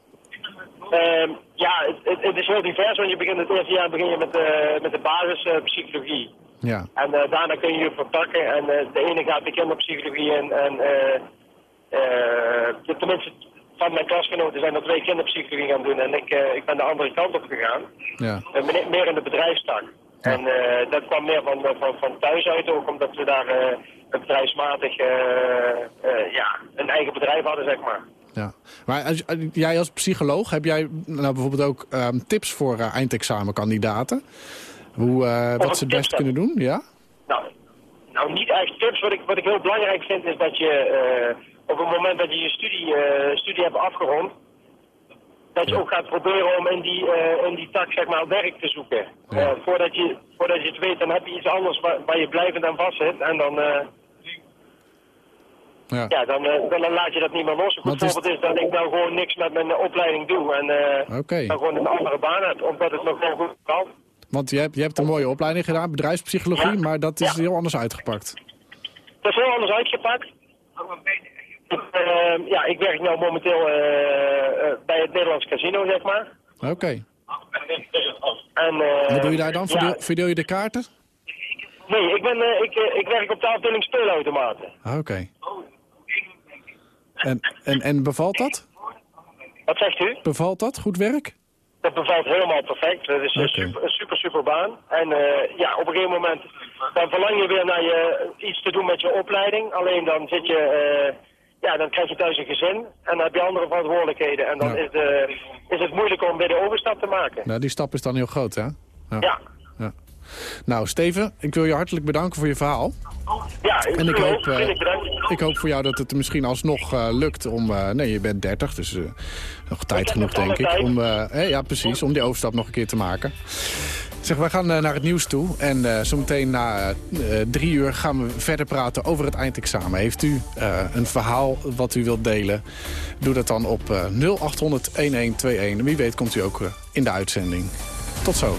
S: Ehm, ja, het, het, is heel divers, want je begint het eerste jaar begin je met, de met de basispsychologie.
C: Ja.
S: En daarna kun je je verpakken en de ene gaat de kinderpsychologie in en eh, tenminste van mijn klasgenoten zijn er twee kinderpsychologie gaan doen en ik, eh, ik ben de andere kant op gegaan.
C: Ja.
S: Eh, meer- in de bedrijfstak. En dat kwam meer van, van, van thuis uit ook, omdat we daar een bedrijfsmatig ja, een eigen bedrijf hadden, zeg maar.
C: Ja. Maar als, jij als psycholoog, heb jij nou bijvoorbeeld ook ehm, tips voor eindexamenkandidaten? Hoe, wat ze het best kunnen doen, ja?
S: Nou, nou, niet echt tips. Wat ik, wat ik heel belangrijk vind is dat je op het moment dat je je studie, eh, studie hebt afgerond, dat je ook gaat proberen om in die, eh, in die tak zeg maar, werk te zoeken. Eh, voordat, je, voordat je het weet, dan heb je iets anders waar, waar je blijvend aan vast zit. En dan, eh,
C: Ja.
S: ja, dan, dan, dan laat je dat niet meer los. Een goed
C: is-
S: voorbeeld is dat ik nou gewoon niks met mijn opleiding doe. En eh, dan gewoon een andere baan heb, omdat het nog gewoon goed kan.
C: Want je hebt, je hebt een mooie opleiding gedaan, bedrijfspsychologie, maar dat is heel anders uitgepakt.
S: Dat is heel anders uitgepakt. Eh, ja, ik werk nu momenteel eh, eh, bij het Nederlands Casino, zeg maar.
C: Oké.
S: En, eh,
C: Wat doe je daar dan? Verdeel,
S: ja,
C: verdeel je de kaarten?
S: nee, ik, ben, ik, ik werk op de afdeling speelautomaten.
C: Ah, Oké. En, en, en bevalt dat?
S: Wat zegt u?
C: Bevalt dat? Goed werk?
S: Dat bevalt helemaal perfect. Dat is een super, een super, super baan. En ja, op een gegeven moment dan verlang je weer naar je, iets te doen met je opleiding. Alleen dan zit je, ja, dan krijg je thuis een gezin. En dan heb je andere verantwoordelijkheden. En dan
C: Ja.
S: is, de, is het moeilijk om weer de overstap te maken.
C: Nou, die stap is dan heel groot, hè? Ja.
S: Ja.
C: Nou, Steven, ik wil je hartelijk bedanken voor je verhaal.
S: Ja,
C: En ik hoop, eh, ik hoop voor jou dat het misschien alsnog eh, lukt om... eh, nee, je bent 30, dus nog tijd genoeg, denk ik. Om, ja, precies, om die overstap nog een keer te maken. Zeg, we gaan eh, naar het nieuws toe. En eh, zometeen na eh, drie uur gaan we verder praten over het eindexamen. Heeft u een verhaal wat u wilt delen? Doe dat dan op eh 0800 1121. Wie weet komt u ook in de uitzending. Tot zo.